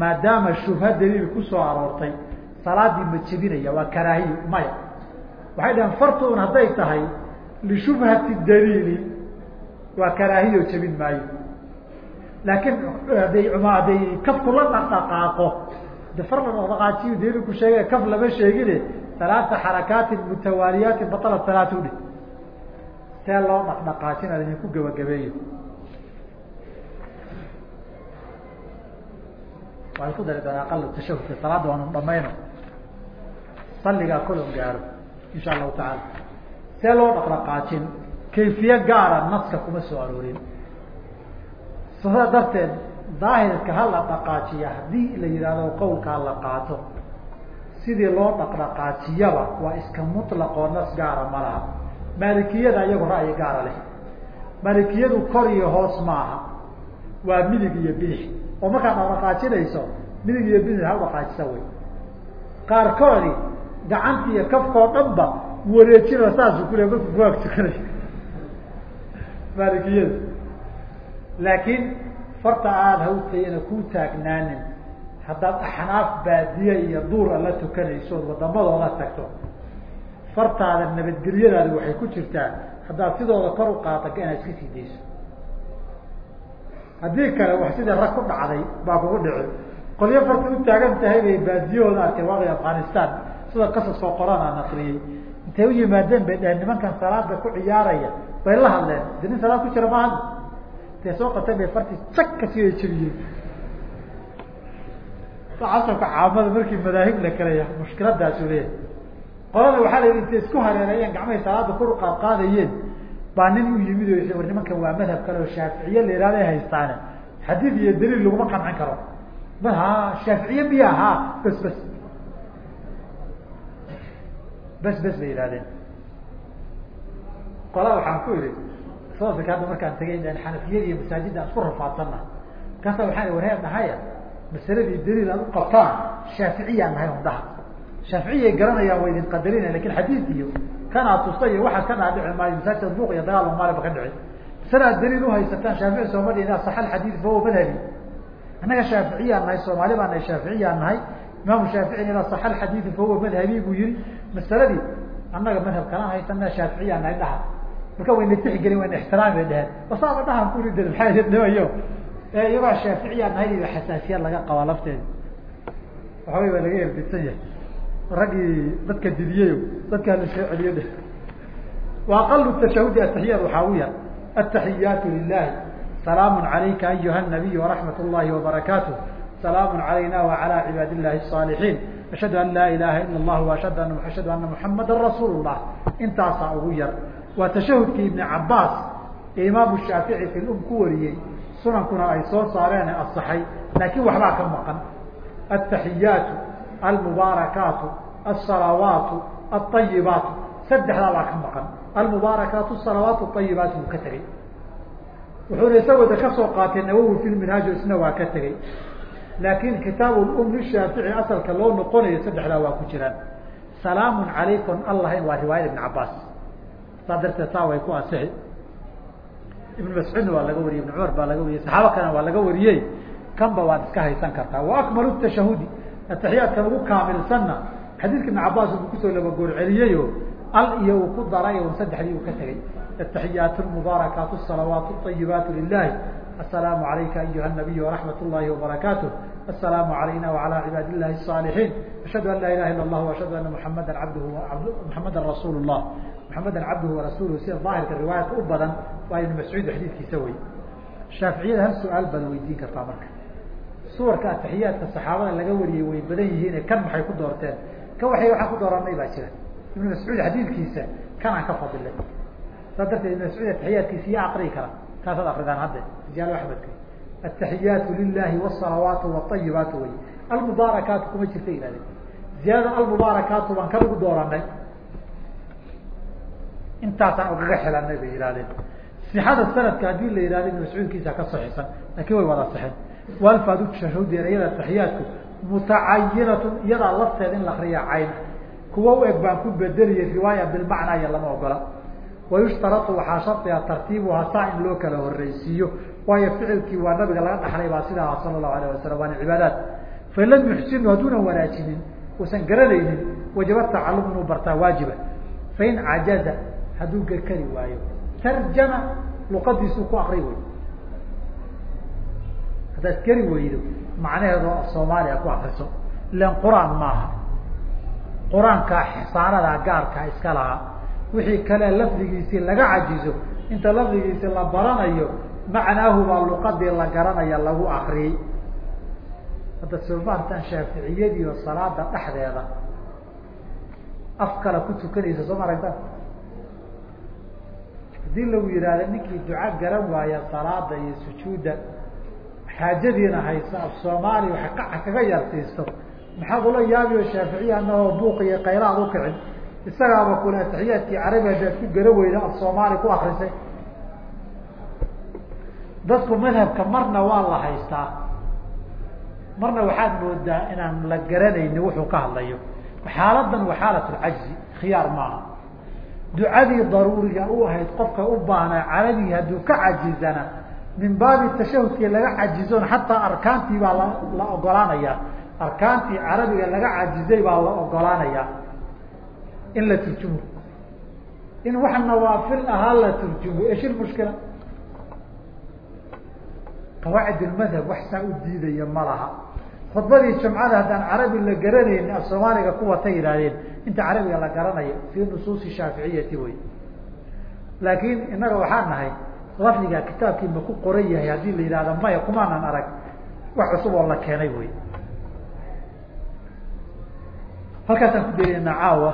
maadaama shubha daliil ku soo aroortay salaadii ma jebinaya waa karaahiyo maya waxay dhaheen fartuun hadday tahay lishubhati daliili waa karaahiyo jebin maayo laakiin haday hadday kafku la dhaqdhaqaaqo de far la dhaqdhaqaajiyo daliilku sheegay kaf lama sheegine alaata xarakaatin mutawaaliyaatin batalat salaatu dheh see loo dhaqdhaqaajin idinku gebagabeeyo waan ku dari doonaa aqal tashahudka salaadda waanu dhamayno salligaa kolon gaaro insha allahu tacaala see loo dhaqdhaqaajin kayfiye gaara naska kuma soo aroorin sidaa darteed daahirka ha la dhaqaajiya haddii la yidhaahdo qowlkaa la qaato sidii loo dhaqdhaqaajiyaba waa iska mutlaqoo nas gaara ma laha. Maalikiyada iyagu ra'yi gaara leh. Maalikiyadu kor iyo hoos maaha. Waa midig iyo bidix. Oo markaad dhaqdhaqaajinayso midig iyo bidix ha udhaqaajisa wey. Qaarkoodi gacanta iyo kafkao dhan ba wareejina saasu kule marku kuwaag tukanay maalikiyada laakiin farta aada hawtayana ku taagnaanin haddaad axnaaf baadiye iyo duur alla tukanaysood wadamadooda tagto. Fartaada nabadgelyadaadi waxay ku jirtaa. Haddaad sidooda kor u qaata inaad iska sii dayso. Haddii kale wax sidii rag ku dhacday baa kugu dhici. Qolyo farta u taagan tahay bay baadiyahooda arkeen waaqi afghanistan. Sida qasaskoo qoran aan akriyey intay u yimaadeen bay dhaheen nimankan salaada ku ciyaaraya bay la hadleen. De nin salaad ku jira maaha intay soo qateen bay fartii jag ka sii casabka caamada markii madaahib la kalaya mushkiladaasu leeyahay qolada waxaa la yidhi intay isku hareereeyeen gacmahay salaada kor u qaad qaadayeen. Baa nin u yimid war nimankan waa madhab kale oo shaaficiye la yihahda ay haystaane. Xadiid iyo daliil laguma qancin karo. Ma ha shaaficiye miya ha bes bes. Bes bes bay yihahdeen qolada waxaan ku idhi soodka hadda markaan tagay xanafiyada iyo masaajidda isku rafaadsanna markaasa waxaan warheer dhahaya masaladii daliil aad u qabtaan shaaficiyaan nahay undaha. Shaaficiyay garanayaan waa idin qadarina laakiin xadiid iyo kanaa tusta iyo waxaad ka dhaadhici maayo masaajid buuq iyo dagaal maaliba ka dhici masalaad daliil uhaysataan shaafici sooma dhihin saxa alxadiid fahuwa madhabi. Annaga shaaficiyaan nahay soomaali baa nahay shaaficiyaan nahay imaamu shaaficina idaa saxa alxadiidi fahuwa madhabi buu yihi masaladii annaga madhab kalaan haysana shaaficiyaan nahay dhaha. Marka wayna tixgelin wayna ixtiraami bay dheheen wasaaba dhahan kuli dal maxaa dhimayo iyagaa shaaficiyaan nahay iyo xasaasiyad laga qabaa lafteeda waxaway waa laga erbidsan yahay raggii dadka didiyeyo dadka hala soo celiyo dheh wa aqalu tashahudi ataxiyaat waxaa u yar ataxiyaatu lilahi salaamu calayka ayuha nabiy waraxmat llahi wabarakaatuh salaamu calayna wacala cibaad illahi الصaalixiin ashhadu an laa ilaha ila اllah ashhadu an ashhadu ana muxamada rasuul llah intaasaa ugu yar waa tashahudkii ibni cabaas ee imaamu shaafici fi lum ku wariyey sunankuna ay soo saareen asaxay laakiin waxbaa ka maqan. Ataxiyaatu almubaarakaatu alsalawaatu alطayibaatu saddexdaa ka maqan. Almubaarakaatu asalawaatu ayibaatu wuu ka tegey. Wuxuuna isagooda ka soo qaatay nawowi fi lminhaajo isna waa ka tegey. Laakiin kitaabu lum lishaafici asalka loo noqonayo saddexdaa waa ku jiraan. Salaamun calaykum allahayn waa riwaayada ibn cabaas saa darteed saa way ku asixi ibn mascuudna waa laga wariyey ibn cumar baa laga wariyey saxaabo kalena waa laga wariyey kanba waad iska haysan kartaa wa akmalu tashahudi ataxiyaadkan ugu kaamilsanna xadiidka ibn cabaas uu kusoo labagoor celiyeyo al iyo uu ku daray un saddexdii uu ka tegey ataxiyaat lmubaarakaatu asalawaatu ayibaatu lilahi asalaamu calayka ayuha nabiy waraxmat llahi wabarakaatuh asalaamu calayna wacala cibaad illahi الصaalixiin ashhadu an laa ilaha ila اllah ashhadu ana muxamada abduhu muxamada rasuul llah muxameda cabduhu warasuuluhu sida daahirka riwaayadka u badan waa ibn mascuud xadiidkiisa wey shaaficiyada hal su'aal baad weydiin kartaa marka. Suwarka ataxiyaadka saxaabada laga wariyey way badan yihiine kan maxay ku doorteen? Kan waxay waxaan ku dooranay baa jira. Ibn mascuud xadiidkiisa kanaan ka fadilay. Saa darteed ibn mascuud ataxiyaadkiisa iya aqriyi kara. Kaasaad akridaan hadde ziyaalo axmedka ataxiyaatu lilahi wsalawaatu wاayibaatu wey almubaarakaatu kuma jirta ihahdeen ziyaadada almubaarakaatu baan kan ugu dooranay intaasaan ugaga xelanay bay yihahdeen sixada sanadka haddii la yihahdo ibn mascuudkiisa ka saxiisan laakiin way wada saxeen. Walfaadu tashahudi ereyada ataxiyaadku mutacayinatun iyadaa lafteeda in la akriya cayn. Kuwa u eg baan ku bedeliyay riwaaya bilmacnaa iyo lama ogola. Wayushtarau waxaa shardiga tartiibuhaa saa in loo kala horeysiiyo waayo ficilkii waa nabiga laga dhaxlay baa sidaa sala allahu alayh wasalam waana cibaadaat fain lam yuxsinu hadduunan wanaajinin uusan garanaynin wajaba tacalum inuu bartaa waajiba. Fain cajaza hadduu gekari waayo. Tarjama luqadiisuu ku akri wey haddaad keri weydo macnaheedo af soomaaliya ku akriso ilan qur'aan maaha. Qur'aankaa xisaanadaa gaarkaa iska lahaa. Wixii kale lafdigiisii laga cajizo inta lafdigiisi la baranayo macnaahu baa luqadii la garanaya lagu akriyey hadda somaartaan shaaficiyadiiyo salaada dhexdeeda af kale ku tukanaysa soo ma aragta haddii lagu yihahda ninkii duca garan waaya salaada iyo sujuudda xaajadiina haysa af soomaaliya waxa qaca kaga yarsiisto maxaad ula yaabiyo shaaficiya anahoo buuq iyo qayla ad ukicin isagaaba kule atixiyaadkii carabi ku gara weyda af soomaali ku akrisay dadku madhabka marna waa la haystaa. Marna waxaad moodaa inaan la garanayni wuxuu ka hadlayo. Xaaladan waa khiyaar maaha ducadii daruuriga u ahayd qofka u baahnaa carabigii hadduu ka cajizana min baabi tashahudkii laga cajizon xataa arkaantii baa la la ogolaanaya arkaantii carabiga laga cajizay baa la ogolaanaya in la turjumo. In wax nawaafil ahaa la turjumo. Esh ilmushkila qawaacid ilmadhab wax saa u diidaya ma laha khudbadii jumcada haddaan carabi la garanayni af soomaaliga kuwatay yidhahdeen inta carabiga la garanayo fii nusuusi shaaficiyati wey laakiin innaga waxaan nahay lafdiga kitaabkii ma ku qoran yahay haddii la yidhahda maya kumaanan arag wax cusub oo la keenay wey halkaasaan ku daynayna caawa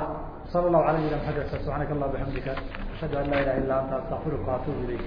sala allahu ala nabina maxamed subxaanaka allah bixamdika ashhadu an laa ilaha illa anta astaqfiruka waatubu ilayk